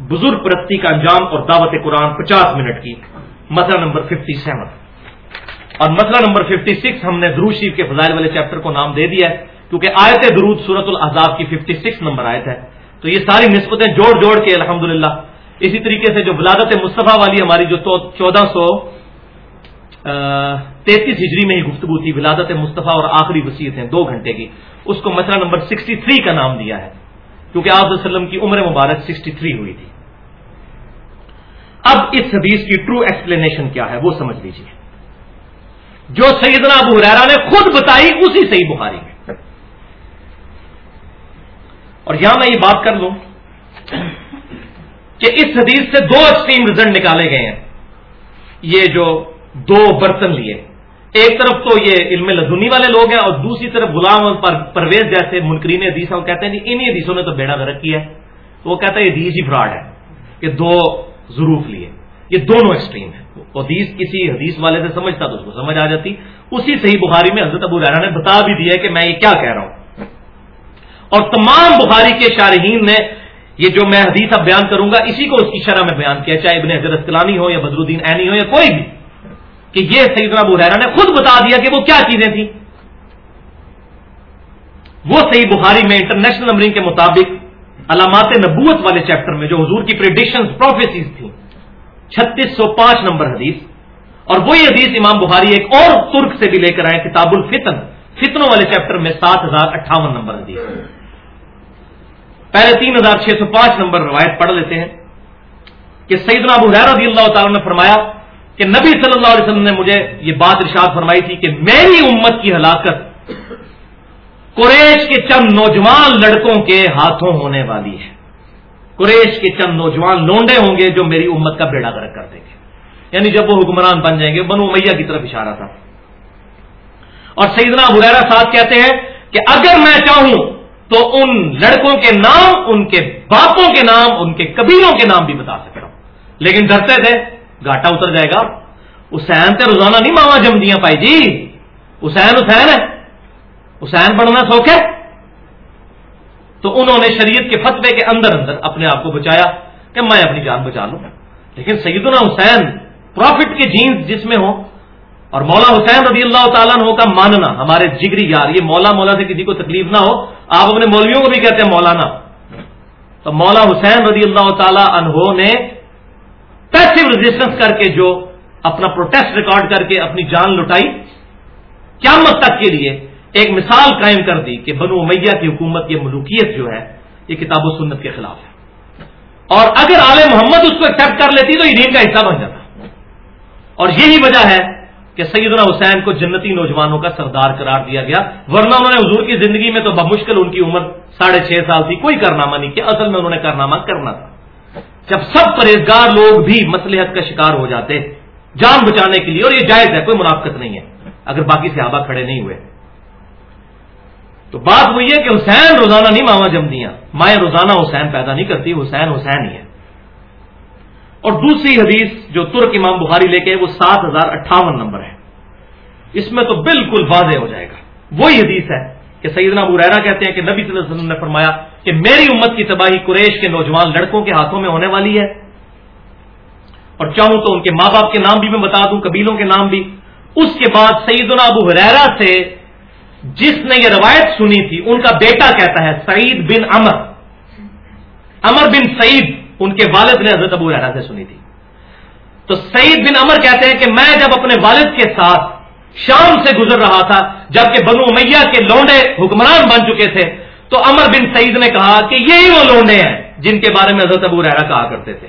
بزرگ پرستی کا انجام اور دعوت قرآن پچاس منٹ کی۔ مسئلہ نمبر ففٹی سیون اور مسئلہ نمبر ففٹی سکس ہم نے درود شریف کے فضائل والے چیپٹر کو نام دے دیا ہے، کیونکہ آیت درود سورت الحضاب کی ففٹی سکس نمبر آیت ہے۔ تو یہ ساری نسبتیں جوڑ جوڑ کے الحمد اسی طریقے سے جو ولادت مصطفیٰ والی ہماری جو چودہ سو تینتیس ہجری میں ہی گفتگو تھی، ولادت مصطفیٰ اور آخری وسیعت ہیں، دو گھنٹے کی۔ اس کو مسئلہ نمبر سکسٹی تھری کا نام دیا ہے، کیونکہ آپ وسلم کی عمر مبارک سکسٹی تھری ہوئی تھی۔ اب اس حدیث کی ٹرو ایکسپلینیشن کیا ہے، وہ سمجھ لیجیے جو سیدنا ابو حرارا نے خود بتائی اسی صحیح بخاری میں۔ اور یہاں میں یہ بات کر لوں کہ اس حدیث سے دو ایکسٹریم رزلٹ نکالے گئے ہیں۔ یہ جو دو برتن لیے۔ ایک طرف تو یہ علم لدنی والے لوگ ہیں اور دوسری طرف غلام پر پرویز جیسے منکرین حدیث وہ کہتے ہیں جی انہی حدیثوں نے تو بیڑا غرق کیا ہے۔ تو وہ کہتا ہے یہ حدیث ہی فراڈ ہے۔ کہ دو ضرور لیے۔ یہ دونوں ایکسٹریم ہیں۔ حدیث کسی حدیث والے سے سمجھتا تو اس کو سمجھ آ جاتی۔ اسی صحیح بخاری میں حضرت ابو رحرا نے بتا بھی دیا کہ میں یہ کیا کہہ رہا ہوں۔ اور تمام بخاری کے شارحین نے یہ جو میں حدیث اب بیان کروں گا، اسی کو اس کی شرح میں بیان کیا چاہے ابن حضرت کلانی ہو یا بدر الدین عینی ہو یا کوئی بھی۔ کہ یہ سیدنا ابو حیرا نے خود بتا دیا کہ وہ کیا چیزیں تھیں۔ وہ صحیح بخاری میں انٹرنیشنل نمبرنگ کے مطابق علامات نبوت والے چیپٹر میں جو حضور کی پریڈکشن پروفیسیز تھیں۔ چھتیس سو پانچ نمبر حدیث۔ اور وہی حدیث امام بخاری ایک اور ترک سے بھی لے کر آئے کتاب الفتن۔ فتنوں والے چیپٹر میں سات ہزار اٹھاون نمبر حدیث۔ پہلے تین ہزار چھ سو پانچ نمبر روایت پڑھ لیتے ہیں کہ سیدنا ابو رضی اللہ تعالیٰ نے فرمایا کہ نبی صلی اللہ علیہ وسلم نے مجھے یہ بات ارشاد فرمائی تھی کہ میری امت کی ہلاکت قریش کے چند نوجوان لڑکوں کے ہاتھوں ہونے والی ہے۔ قریش کے چند نوجوان لونڈے ہوں گے جو میری امت کا بیڑا گرک کر دیں گے۔ یعنی جب وہ حکمران بن جائیں گے، بنو میاں کی طرف اشارہ تھا۔ اور سیدنا حریرا صاحب کہتے ہیں کہ اگر میں چاہوں تو ان لڑکوں کے نام، ان کے باپوں کے نام، ان کے قبیلوں کے نام بھی بتا سکتا ہوں۔ لیکن ڈرتے تھے گاٹا اتر جائے گا۔ حسین تے روزانہ نہیں ماوا جم دیا پائی جی۔ حسین حسین ہے۔ حسین بننا سوکھ ہے۔ تو انہوں نے شریعت کے فتوے کے اندر اندر اپنے آپ کو بچایا کہ میں اپنی جان بچا لوں۔ لیکن سیدنا حسین پروفٹ کے جینس جس میں ہو اور مولا حسین رضی اللہ تعالیٰ عنہ کا ماننا، ہمارے جگری یار، یہ مولا مولا سے کسی کو تکلیف نہ ہو، آپ اپنے مولویوں کو بھی کہتے ہیں مولانا۔ تو مولا حسین رضی اللہ تعالی عنہ نے پیسو ریزسٹنس کر کے جو اپنا پروٹیسٹ ریکارڈ کر کے اپنی جان لٹائی، قیامت تک کے لیے ایک مثال قائم کر دی کہ بنو میاں کی حکومت یہ ملوکیت جو ہے، یہ کتاب و سنت کے خلاف ہے۔ اور اگر آل محمد اس کو ایکسپٹ کر لیتی تو یہ دین کا حصہ بن جاتا۔ اور یہی وجہ ہے کہ سیدنا حسین کو جنتی نوجوانوں کا سردار قرار دیا گیا۔ ورنہ انہوں نے حضور کی زندگی میں تو بمشکل ان کی عمر ساڑھے چھ سال تھی، کوئی کارنامہ نہیں کیا اصل میں انہوں نے کارنامہ کرنا تھا۔ جب سب پرہیزگار لوگ بھی مسلحت کا شکار ہو جاتے، جان بچانے کے لیے، اور یہ جائز ہے، کوئی منافقت نہیں ہے۔ اگر باقی صحابہ کھڑے نہیں ہوئے۔ تو بات وہ یہ کہ حسین روزانہ نہیں ماما جم دیا مائیں روزانہ حسین پیدا نہیں کرتی حسین حسین ہی ہے۔ اور دوسری حدیث جو ترک امام بخاری لے کے وہ سات ہزار اٹھاون نمبر ہے۔ اس میں تو بالکل واضح ہو جائے گا۔ وہی حدیث ہے کہ سیدنا ابو ریرا کہتے ہیں کہ نبی صلی اللہ علیہ وسلم نے فرمایا کہ میری امت کی تباہی قریش کے نوجوان لڑکوں کے ہاتھوں میں ہونے والی ہے۔ اور چاہوں تو ان کے ماں باپ کے نام بھی میں بتا دوں، قبیلوں کے نام بھی۔ اس کے بعد سیدنا ابو حریرا سے جس نے یہ روایت سنی تھی، ان کا بیٹا کہتا ہے، سعید بن امر امر بن سعید، ان کے والد نے حضرت ابو حرا سے سنی تھی۔ تو سعید بن امر کہتے ہیں کہ میں جب اپنے والد کے ساتھ شام سے گزر رہا تھا، جبکہ بنو امیہ کے لونڈے حکمران بن چکے تھے، تو امر بن سعید نے کہا کہ یہی وہ لونڈے ہیں جن کے بارے میں حضرت ابو رحرا کہا کرتے تھے۔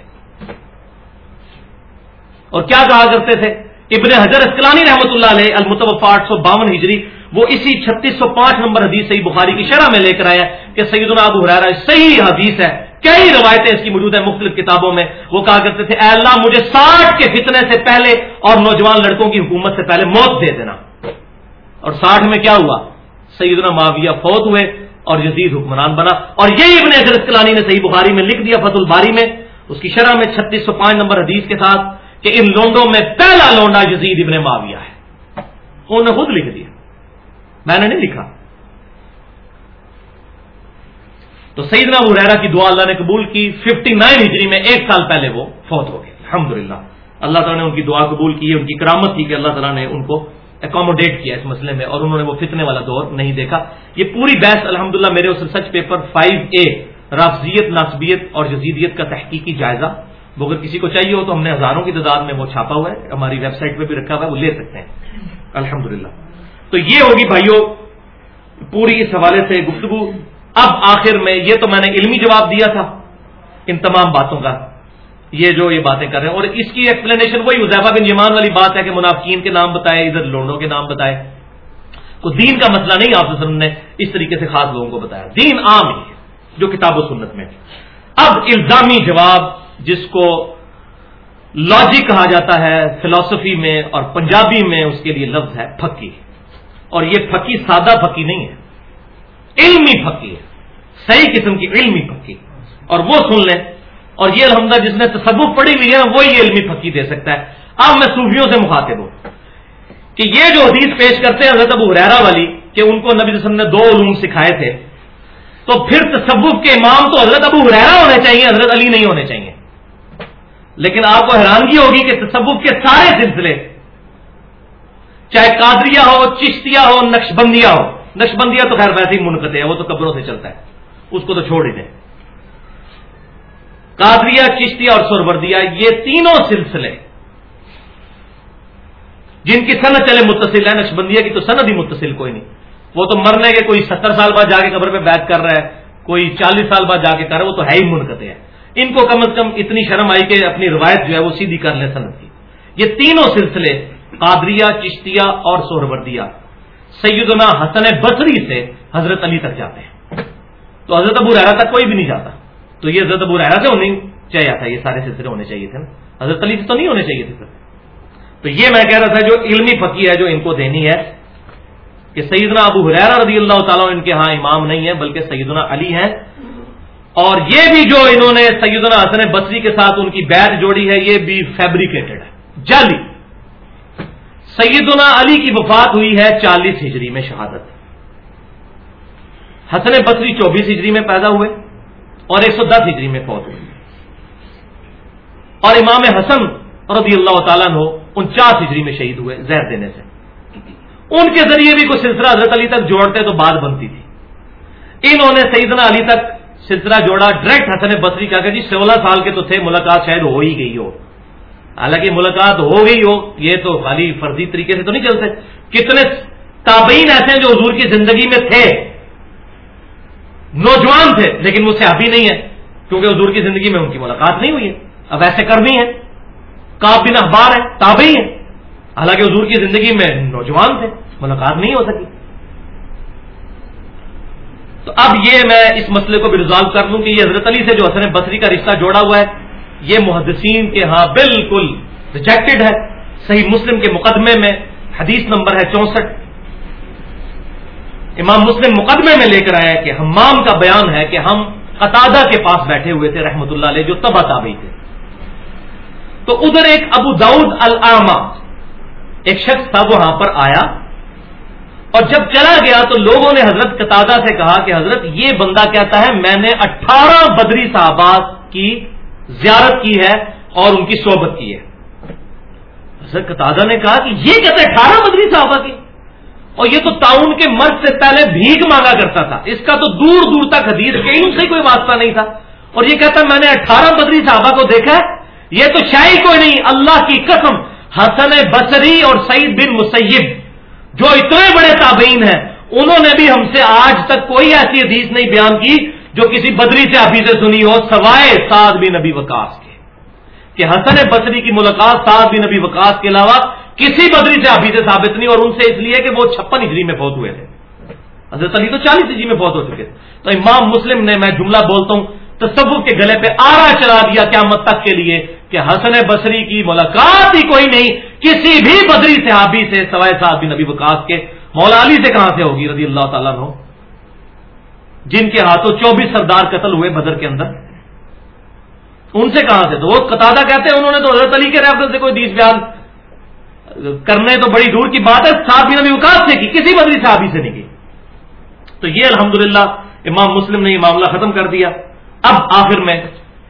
اور کیا کہا کرتے تھے؟ ابن حضر اسکلانی رحمۃ اللہ علیہ المتوفا آٹھ سو باون ہجری وہ اسی چھتیس سو پانچ نمبر حدیث صحیح بخاری کی شرح میں لے کر آیا کہ سید ابو حرارا صحیح حدیث ہے۔ کئی روایتیں اس کی موجود ہیں مختلف کتابوں میں؟ وہ کہا کرتے تھے، اے اللہ، مجھے ساٹھ کے فتنے سے پہلے اور نوجوان لڑکوں کی حکومت سے پہلے موت دے دینا۔ اور ساٹھ میں کیا ہوا؟ سیدنا معاویہ فوت ہوئے اور یزید حکمران بنا۔ اور یہی ابن حضرت اسکلانی نے صحیح بخاری میں لکھ دیا فت الباری میں۔ اس کی شرح میں چھتیس سو پانچ نمبر حدیث کے ساتھ کہ ان لونڈوں میں پہلا لونڈا یزید ابن معاویہ ہے۔ انہوں نے خود لکھ دیا۔ میں نے نہیں لکھا۔ تو سیدنا ریرا کی دعا اللہ نے قبول کی۔ ففٹی نائن ہجری میں ایک سال پہلے وہ فوت ہو گئے۔ الحمد اللہ تعالیٰ نے ان کی دعا قبول کی، ان کی کرامت تھی کہ اللہ تعالیٰ نے ان کو اکوموڈیٹ کیا اس مسئلے میں اور انہوں نے وہ فتنے والا دور نہیں دیکھا۔ یہ پوری بحث الحمد میرے اس ریسرچ پیپر فائیو اے رافضیت ناسبیت اور جزیدیت کا تحقیقی جائزہ۔ وہ اگر کسی کو چاہیے ہو تو ہم نے ہزاروں کی تعداد میں وہ چھاپا ہوا ہے، ہماری ویب سائٹ پہ بھی رکھا ہوا ہے، وہ لے سکتے ہیں۔ الحمد تو یہ ہوگی بھائیوں پوری اس حوالے سے گفتگو۔ اب آخر میں یہ تو میں نے علمی جواب دیا تھا ان تمام باتوں کا۔ یہ جو یہ باتیں کر رہے ہیں۔ اور اس کی ایکسپلینیشن وہی حذیفہ بن یمان والی بات ہے کہ منافقین کے نام بتائے، ادھر لوڈوں کے نام بتائے۔ کوئی دین کا مسئلہ نہیں، آپ وسلم نے اس طریقے سے خاص لوگوں کو بتایا۔ دین عام ہی ہے، جو کتاب و سنت میں۔ اب الزامی جواب، جس کو لاجک کہا جاتا ہے فلاسفی میں اور پنجابی میں اس کے لیے لفظ ہے، پھکی۔ اور یہ پھکی سادہ پھکی نہیں ہے۔ علمی پھکی ہے۔ صحیح قسم کی علمی پھکی اور وہ سن لیں۔ اور یہ الحمدہ جس نے تصوف پڑھی ہوئی ہے وہی علمی پھکی دے سکتا ہے۔ اب میں صوفیوں سے مخاطب ہوں۔ کہ یہ جو حدیث پیش کرتے ہیں حضرت ابو حریرا والی، کہ ان کو نبی وسلم نے دو علوم سکھائے تھے، تو پھر تصوف کے امام تو حضرت ابو حریرا ہونے چاہیے، حضرت علی نہیں ہونے چاہیے۔ لیکن آپ کو حیرانگی ہوگی کہ تصوف کے سارے سلسلے چاہے قادریہ ہو چشتیا ہو نقشبندیا ہو۔ نقشبندیا تو خیر ویسے ہی منقطع ہے، وہ تو قبروں سے چلتا ہے۔ اس کو تو چھوڑ ہی دیں۔ قادریہ چشتیا اور سروردیا یہ تینوں سلسلے جن کی صنعت چلے متصل ہے نقشبندیہ کی تو صنعت ہی متصل کوئی نہیں۔ وہ تو مرنے کے کوئی ستر سال بعد جا کے قبر پہ بیت کر رہا ہے، کوئی چالیس سال بعد جا کے کر رہا ہے، وہ تو ہے ہی منقطع ہے ان کو کم از کم اتنی شرم آئی کہ اپنی روایت جو ہے وہ سیدھی کر لیں صنعت کی۔ یہ تینوں سلسلے قادریہ، چشتیہ اور سہروردیہ سیدنا حسن بصری سے حضرت علی تک جاتے ہیں۔ تو حضرت ابو رحرا تک کوئی بھی نہیں جاتا۔ تو یہ حضرت ابو رحرا سے ہونی چاہیے تھا، یہ سارے سلسلے ہونے چاہیے تھے نا۔ حضرت علی سے تو نہیں ہونے چاہیے تھے تو یہ میں کہہ رہا تھا، جو علمی فقی ہے، جو ان کو دینی ہے، کہ سیدنا ابو حریرا رضی اللہ تعالیٰ ان کے ہاں امام نہیں ہے بلکہ سیدنا علی ہیں۔ اور یہ بھی جو انہوں نے سیدنا حسن بصری کے ساتھ ان کی بیت جوڑی ہے، یہ بھی فیبریکیٹڈ ہے۔ جعلی۔ سیدنا علی کی وفات ہوئی ہے چالیس ہجری میں شہادت۔ حسن بصری چوبیس ہجری میں پیدا ہوئے اور ایک سو دس ہجری میں فوت ہوئی اور امام حسن رضی اللہ تعالیٰ ہو انچاس ہجری میں شہید ہوئے زہر دینے سے۔ ان کے ذریعے بھی کوئی سلسلہ حضرت علی تک جوڑتے تو بات بنتی تھی۔ انہوں نے سیدنا علی تک سلسلہ جوڑا۔ ڈائریکٹ حسن بصری کا کہ جی سولہ سال کے تو تھے، ملاقات شاید ہو ہی گئی ہو۔ حالانکہ ملاقات ہو گئی ہو، یہ تو خالی فرضی طریقے سے تو نہیں چلتے کتنے تابعین ایسے ہیں جو حضور کی زندگی میں تھے۔ نوجوان تھے، لیکن وہ صحابی نہیں ہے کیونکہ حضور کی زندگی میں ان کی ملاقات نہیں ہوئی ہے۔ اب ایسے کرنی ہے کاب بن اخبار ہے تابعی ہے حالانکہ حضور کی زندگی میں نوجوان تھے، ملاقات نہیں ہو سکی۔ تو اب یہ میں اس مسئلے کو بھی ریزالو کر لوں کہ یہ حضرت علی سے جو حسن بصری کا رشتہ جوڑا ہوا ہے یہ محدثین کے ہاں بالکل ریجیکٹڈ ہے۔ صحیح مسلم کے مقدمے میں حدیث نمبر ہے چونسٹھ۔ امام مسلم مقدمے میں لے کر آیا کہ ہمام کا بیان ہے کہ ہم قطادہ کے پاس بیٹھے ہوئے تھے رحمت اللہ علیہ، جو تبا تابعی تھے۔ تو ادھر ایک ابو داؤد العامہ، ایک شخص تھا وہاں پر آیا۔ اور جب چلا گیا تو لوگوں نے حضرت قطادہ سے کہا کہ حضرت یہ بندہ کہتا ہے، میں نے اٹھارہ بدری صحابہ کی زیارت کی ہے اور ان کی صحبت کی ہے۔ حضرت قطادہ نے کہا کہ یہ کہتے اٹھارہ بدری صحابہ کی۔ اور یہ تو تعاون کے مرد سے پہلے بھیگ مانگا کرتا تھا۔ اس کا تو دور دور تک حدیث کہیں سے کوئی واسطہ نہیں تھا۔ اور یہ کہتا میں نے اٹھارہ بدری صحابہ کو دیکھا ہے۔ یہ تو شاہی کوئی نہیں، اللہ کی قسم، حسن بصری اور سعید بن مسیب، جو اتنے بڑے تابعین ہیں، انہوں نے بھی ہم سے آج تک کوئی ایسی حدیث نہیں بیان کی جو کسی بدری سے ابھی سے سنی ہو، سوائے سعد بن نبی وکاس کے۔ کہ حسن بصری کی ملاقات سعد بن نبی وکاس کے علاوہ کسی بدری سے ابھی سے ثابت نہیں، اور ان سے اس لیے کہ وہ چھپن ہجری میں فوت ہوئے تھے۔ حضرت علی تو چالیس ہجری میں فوت ہو چکے تھے۔ تو امام مسلم نے، میں جملہ بولتا ہوں، تصوف کے گلے پہ آرا چلا دیا قیامت تک کے لیے کہ حسن بصری کی ملاقات ہی کوئی نہیں، کسی بھی بدری صحابی سے سوائے صاحب نبی وکاس کے۔ مولا علی سے کہاں سے ہوگی؟ رضی اللہ تعالیٰ ہو جن کے ہاتھوں چوبیس سردار قتل ہوئے بدر کے اندر۔ ان سے کہاں سے؟ تو وہ قطع کہتے ہیں انہوں نے تو حضرت علی کے ریفرنس سے کوئی دیش بیان کرنے تو بڑی دور کی بات ہے صاحب نبی وکاس سے کی، کسی بدری صحابی سے نہیں کی۔ تو یہ الحمدللہ امام مسلم نے یہ معاملہ ختم کر دیا۔ اب آخر میں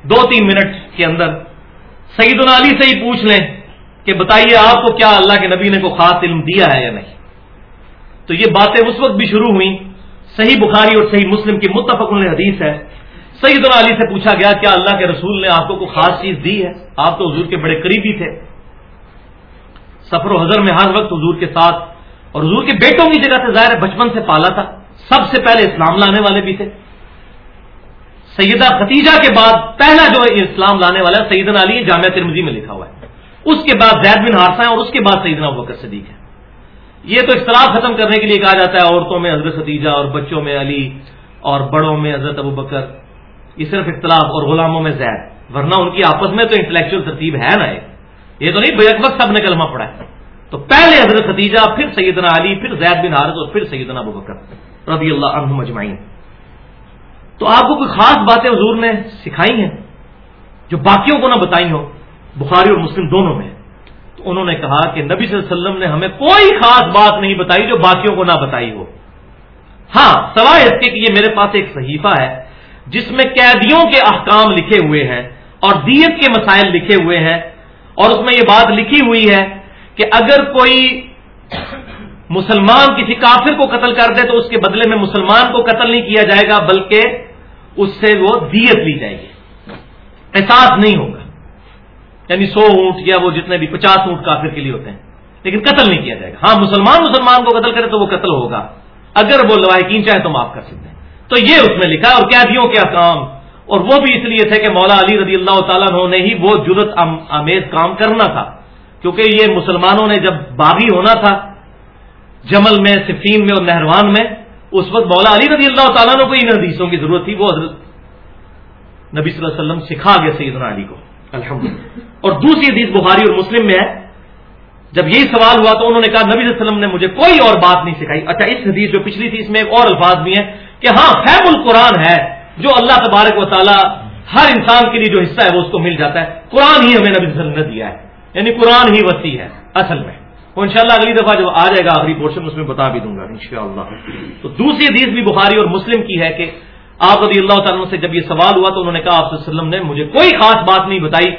دو تین منٹ کے اندر سعید علی سے ہی پوچھ لیں کہ بتائیے آپ کو کیا اللہ کے نبی نے کو خاص علم دیا ہے یا نہیں۔ تو یہ باتیں اس وقت بھی شروع ہوئی صحیح بخاری اور صحیح مسلم کی متفق حدیث ہے۔ سعید علی سے پوچھا گیا کیا اللہ کے رسول نے آپ کو کوئی خاص چیز دی ہے؟ آپ تو حضور کے بڑے قریبی تھے۔ سفر و حضر میں ہر وقت حضور کے ساتھ اور حضور کے بیٹوں کی جگہ سے ظاہر بچپن سے پالا تھا۔ سب سے پہلے اسلام لانے والے بھی تھے۔ سیدہ ختیجہ کے بعد پہلا جو اسلام لانے والا سیدنا علی جامعہ ترمزی میں لکھا ہوا ہے۔ اس کے بعد زید بن ہارسا ہے اور اس کے بعد سیدنا بکر صدیق ہے یہ تو اختلاف ختم کرنے کے لیے کہا جاتا ہے عورتوں میں حضرت ختیجہ اور بچوں میں علی اور بڑوں میں حضرت ابو بکر، یہ صرف اختلاف اور غلاموں میں زید ورنہ ان کی آپس میں تو انٹلیکچل ترتیب ہے نا یہ تو نہیں بیک وقت سب نے کلمہ پڑا ہے۔ تو پہلے حضرت ختیجہ پھر سیدنا علی، پھر زید بن حارث اور پھر سیدنا ابو بکر رضی اللہ عنہ مجمعین تو آپ کو کوئی خاص باتیں حضور نے سکھائی ہیں جو باقیوں کو نہ بتائی ہو بخاری اور مسلم دونوں میں۔ تو انہوں نے کہا کہ نبی صلی اللہ علیہ وسلم نے ہمیں کوئی خاص بات نہیں بتائی جو باقیوں کو نہ بتائی ہو۔ ہاں سوائے اس کے کہ یہ میرے پاس ایک صحیفہ ہے جس میں قیدیوں کے احکام لکھے ہوئے ہیں اور دیت کے مسائل لکھے ہوئے ہیں اور اس میں یہ بات لکھی ہوئی ہے کہ اگر کوئی مسلمان کسی کافر کو قتل کر دے تو اس کے بدلے میں مسلمان کو قتل نہیں کیا جائے گا، بلکہ اس سے وہ دیت لی جائے گی۔ احساس نہیں ہوگا۔ یعنی سو اونٹ یا وہ جتنے بھی پچاس اونٹ کافر کے لیے ہوتے ہیں، لیکن قتل نہیں کیا جائے گا۔ ہاں مسلمان مسلمان کو قتل کرے تو وہ قتل ہوگا۔ اگر وہ لواحقین چاہے تو معاف کر سکتے ہیں۔ تو یہ اس میں لکھا اور قیدیوں کے کام اور وہ بھی اس لیے تھے کہ مولا علی رضی اللہ تعالیٰ نے ہی وہ جرت آمیز کام کرنا تھا۔ کیونکہ یہ مسلمانوں نے جب باغی ہونا تھا، جمل میں صفین میں اور نہروان میں، اس وقت مولا علی رضی اللہ تعالیٰ نے کو ان حدیثوں کی ضرورت تھی۔ وہ حضرت نبی صلی اللہ علیہ وسلم سکھا گئے سیدنا علی کو۔ الحمد اور دوسری حدیث بخاری اور مسلم میں ہے۔ جب یہی سوال ہوا تو انہوں نے کہا، نبی صلی اللہ علیہ وسلم نے مجھے کوئی اور بات نہیں سکھائی۔ اچھا اس حدیث جو پچھلی تھی، اس میں ایک اور الفاظ بھی ہیں کہ ہاں فیم القرآن ہے، جو اللہ تبارک و تعالیٰ ہر انسان کے لیے جو حصہ ہے، وہ اس کو مل جاتا ہے۔ قرآن ہی ہمیں نبی صلی اللہ علیہ وسلم نے دیا ہے۔ یعنی قرآن ہی وسیع ہے، اصل میں۔ وہ انشاءاللہ اگلی دفعہ جب آ جائے گا آخری پورشن، اس میں بتا بھی دوں گا، انشاءاللہ۔ تو دوسری حدیث بھی بخاری اور مسلم کی ہے کہ آپ رضی اللہ تعالیٰ سے جب یہ سوال ہوا تو انہوں نے کہا آپ وسلم نے مجھے کوئی خاص بات نہیں بتائی۔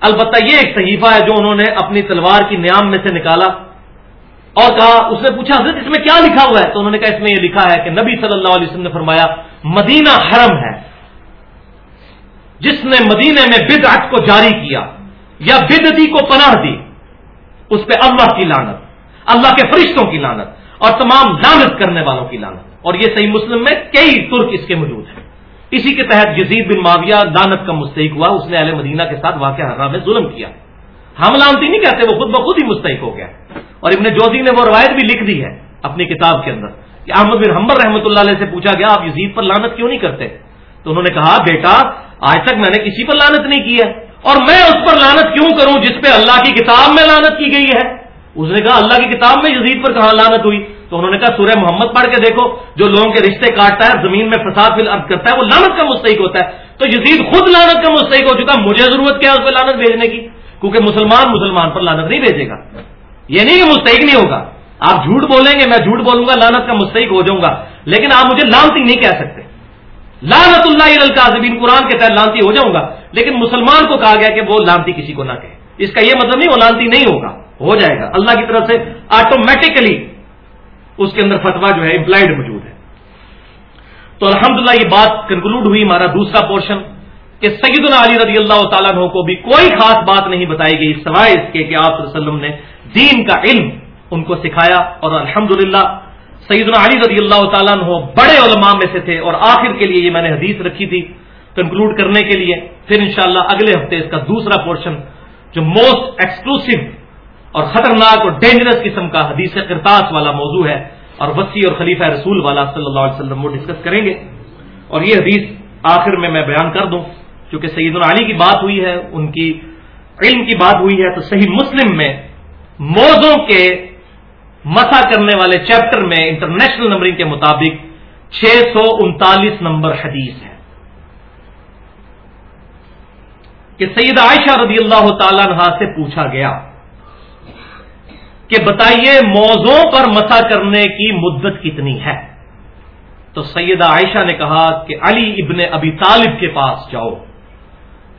البتہ یہ ایک صحیفہ ہے جو انہوں نے اپنی تلوار کی نیام میں سے نکالا۔ اور کہا، اس نے پوچھا، حضرت، اس میں کیا لکھا ہوا ہے؟ تو انہوں نے کہا، اس میں یہ لکھا ہے کہ نبی صلی اللہ علیہ وسلم نے فرمایا، مدینہ حرم ہے۔ جس نے مدینے میں بدعت کو جاری کیا یا بدتی کو پناہ دی، اس پہ اللہ کی لانت اللہ کے فرشتوں کی لانت اور تمام لانت کرنے والوں کی لانت اور یہ صحیح مسلم میں کئی ترک اس کے موجود ہیں۔ اسی کے تحت یزید بن معاویہ لانت کا مستحق ہوا، اس نے اہل مدینہ کے ساتھ واقع حرا میں ظلم کیا۔ ہم لانتی نہیں کہتے، وہ خود بخود ہی مستحق ہو گیا۔ اور ابن جوزی نے وہ روایت بھی لکھ دی ہے اپنی کتاب کے اندر کہ احمد بن حمبر رحمۃ اللہ علیہ سے پوچھا گیا، آپ یزید پر لانت کیوں نہیں کرتے؟ تو انہوں نے کہا، بیٹا، آج تک میں نے کسی پر لانت نہیں کی ہے۔ اور میں اس پر لانت کیوں کروں جس پہ اللہ کی کتاب میں لانت کی گئی ہے؟ اس نے کہا، اللہ کی کتاب میں یزید پر کہاں لانت ہوئی؟ تو انہوں نے کہا، سورہ محمد پڑھ کے دیکھو، جو لوگوں کے رشتے کاٹتا ہے، زمین میں فساد فل ارد کرتا ہے، وہ لانت کا مستحق ہوتا ہے۔ تو یزید خود لانت کا مستحق ہو چکا، مجھے ضرورت کیا اس پہ لانت بھیجنے کی؟ کیونکہ مسلمان مسلمان پر لانت نہیں بھیجے گا۔ یہ نہیں کہ مستحق نہیں ہوگا۔ آپ جھوٹ بولیں گے، میں جھوٹ بولوں گا لانت کا مستحق ہو جاؤں گا۔ لیکن آپ مجھے لانتی نہیں کہہ سکتے۔ لانت اللہ القاظبین قرآن کے تحت لانتی ہو جاؤں گا۔ لیکن مسلمان کو کہا گیا کہ وہ لانتی کسی کو نہ کہے۔ اس کا یہ مطلب نہیں، وہ لانتی نہیں ہوگا، ہو جائے گا۔ اللہ کی طرف سے آٹومیٹکلی اس کے اندر فتوا جو ہے امپلائڈ موجود ہے۔ تو الحمدللہ یہ بات کنکلوڈ ہوئی ہمارا دوسرا پورشن کہ سیدنا علی رضی اللہ تعالیٰ عنہ کو بھی کوئی خاص بات نہیں بتائی گئی، سوائے اس کے کہ آپ وسلم نے دین کا علم ان کو سکھایا اور الحمد للہ سیدنا علی رضی اللہ تعالیٰ عنہ بڑے علماء میں سے تھے اور آخر کے لیے یہ میں نے حدیث رکھی تھی کنکلوڈ کرنے کے لیے۔ پھر انشاءاللہ اگلے ہفتے اس کا دوسرا پورشن جو موسٹ ایکسکلوسو اور خطرناک اور ڈینجرس قسم کا حدیث کرتاس والا موضوع ہے اور وسیع اور خلیفہ رسول والا صلی اللہ علیہ وسلم وہ ڈسکس کریں گے۔ اور یہ حدیث آخر میں میں بیان کر دوں، چونکہ سعید علی کی بات ہوئی ہے، ان کی علم کی بات ہوئی ہے، تو صحیح مسلم میں موزوں کے مسا کرنے والے چیپٹر میں انٹرنیشنل نمبرنگ کے مطابق چھ سو انتالیس نمبر حدیث ہے۔ کہ سید عائشہ رضی اللہ تعالی عنہ سے پوچھا گیا کہ بتائیے موزوں پر مسا کرنے کی مدت کتنی ہے؟ تو سیدہ عائشہ نے کہا کہ علی ابن ابی طالب کے پاس جاؤ۔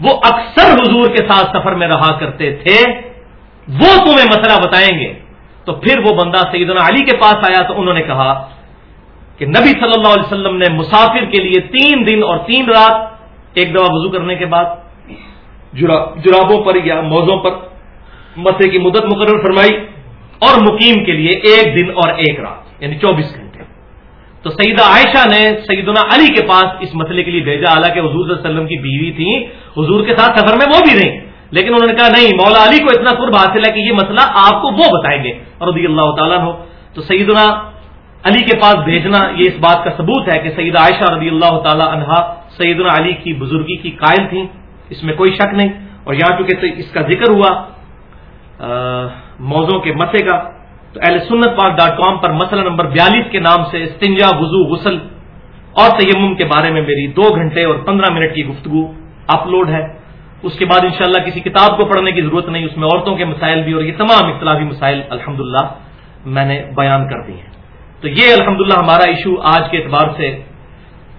وہ اکثر حضور کے ساتھ سفر میں رہا کرتے تھے۔ وہ تمہیں مسئلہ بتائیں گے۔ تو پھر وہ بندہ سیدنا علی کے پاس آیا تو انہوں نے کہا کہ نبی صلی اللہ علیہ وسلم نے مسافر کے لیے تین دن اور تین رات ایک دفعہ وضو کرنے کے بعد جرابوں پر یا موزوں پر مسے کی مدت مقرر فرمائی۔ اور مقیم کے لیے ایک دن اور ایک رات یعنی چوبیس گھنٹے۔ تو سیدہ عائشہ نے سیدنا علی کے پاس اس مسئلے کے لیے بھیجا، حالانکہ حضور صلی اللہ علیہ وسلم کی بیوی تھی، حضور کے ساتھ سفر میں وہ بھی رہی لیکن انہوں نے کہا، نہیں، مولا علی کو اتنا قرب حاصل ہے کہ یہ مسئلہ آپ کو وہ بتائیں گے، رضی اللہ تعالیٰ ہو تو سیدنا علی کے پاس بھیجنا یہ اس بات کا ثبوت ہے کہ سعید عائشہ رضی اللہ تعالیٰ عنہا سیدنا علی کی بزرگی کی قائل تھیں، اس میں کوئی شک نہیں۔ اور یہاں چونکہ اس کا ذکر ہوا موضوع کے مسے کا، تو اہل سنت پاک ڈاٹ کام پر مسئلہ نمبر بیالیس کے نام سے استنجا، وضو، غسل اور تیمم کے بارے میں میری دو گھنٹے اور پندرہ منٹ کی گفتگو اپلوڈ ہے۔ اس کے بعد انشاءاللہ کسی کتاب کو پڑھنے کی ضرورت نہیں، اس میں عورتوں کے مسائل بھی اور یہ تمام اختلافی مسائل الحمد میں نے بیان کر دی ہیں۔ تو یہ الحمد ہمارا ایشو آج کے اعتبار سے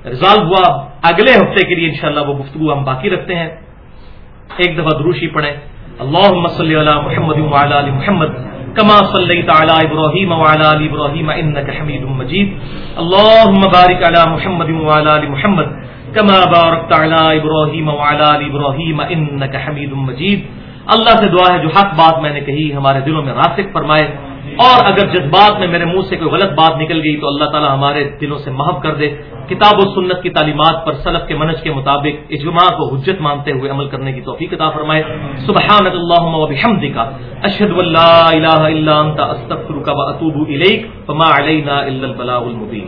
ریزالو ہوا۔ اگلے ہفتے کے لیے انشاءاللہ وہ گفتگو ہم باقی رکھتے ہیں۔ ایک دفعہ دروشی پڑھیں۔ اللهم صل على محمد وعلى ال محمد كما صليت على ابراهيم وعلى ال ابراهيم انك حميد مجيد. اللهم بارك على محمد وعلى ال محمد كما باركت على ابراهيم وعلى ال ابراهيم انك حميد مجيد. اللہ سے دعا ہے جو حق بات میں نے کہی ہمارے دلوں میں راسک فرمائے. اور اگر جذبات میں میرے منہ سے کوئی غلط بات نکل گئی تو اللہ تعالی ہمارے دلوں سے محب کر دے۔ کتاب و سنت کی تعلیمات پر سلف کے منج کے مطابق اجماع کو حجت مانتے ہوئے عمل کرنے کی توفیق عطا فرمائے۔ سبحان اللہم و بحمدک اشہد لا الہ الا انت، استغفرک و اتوب الیک۔ فما علینا الا البلاغ المبین۔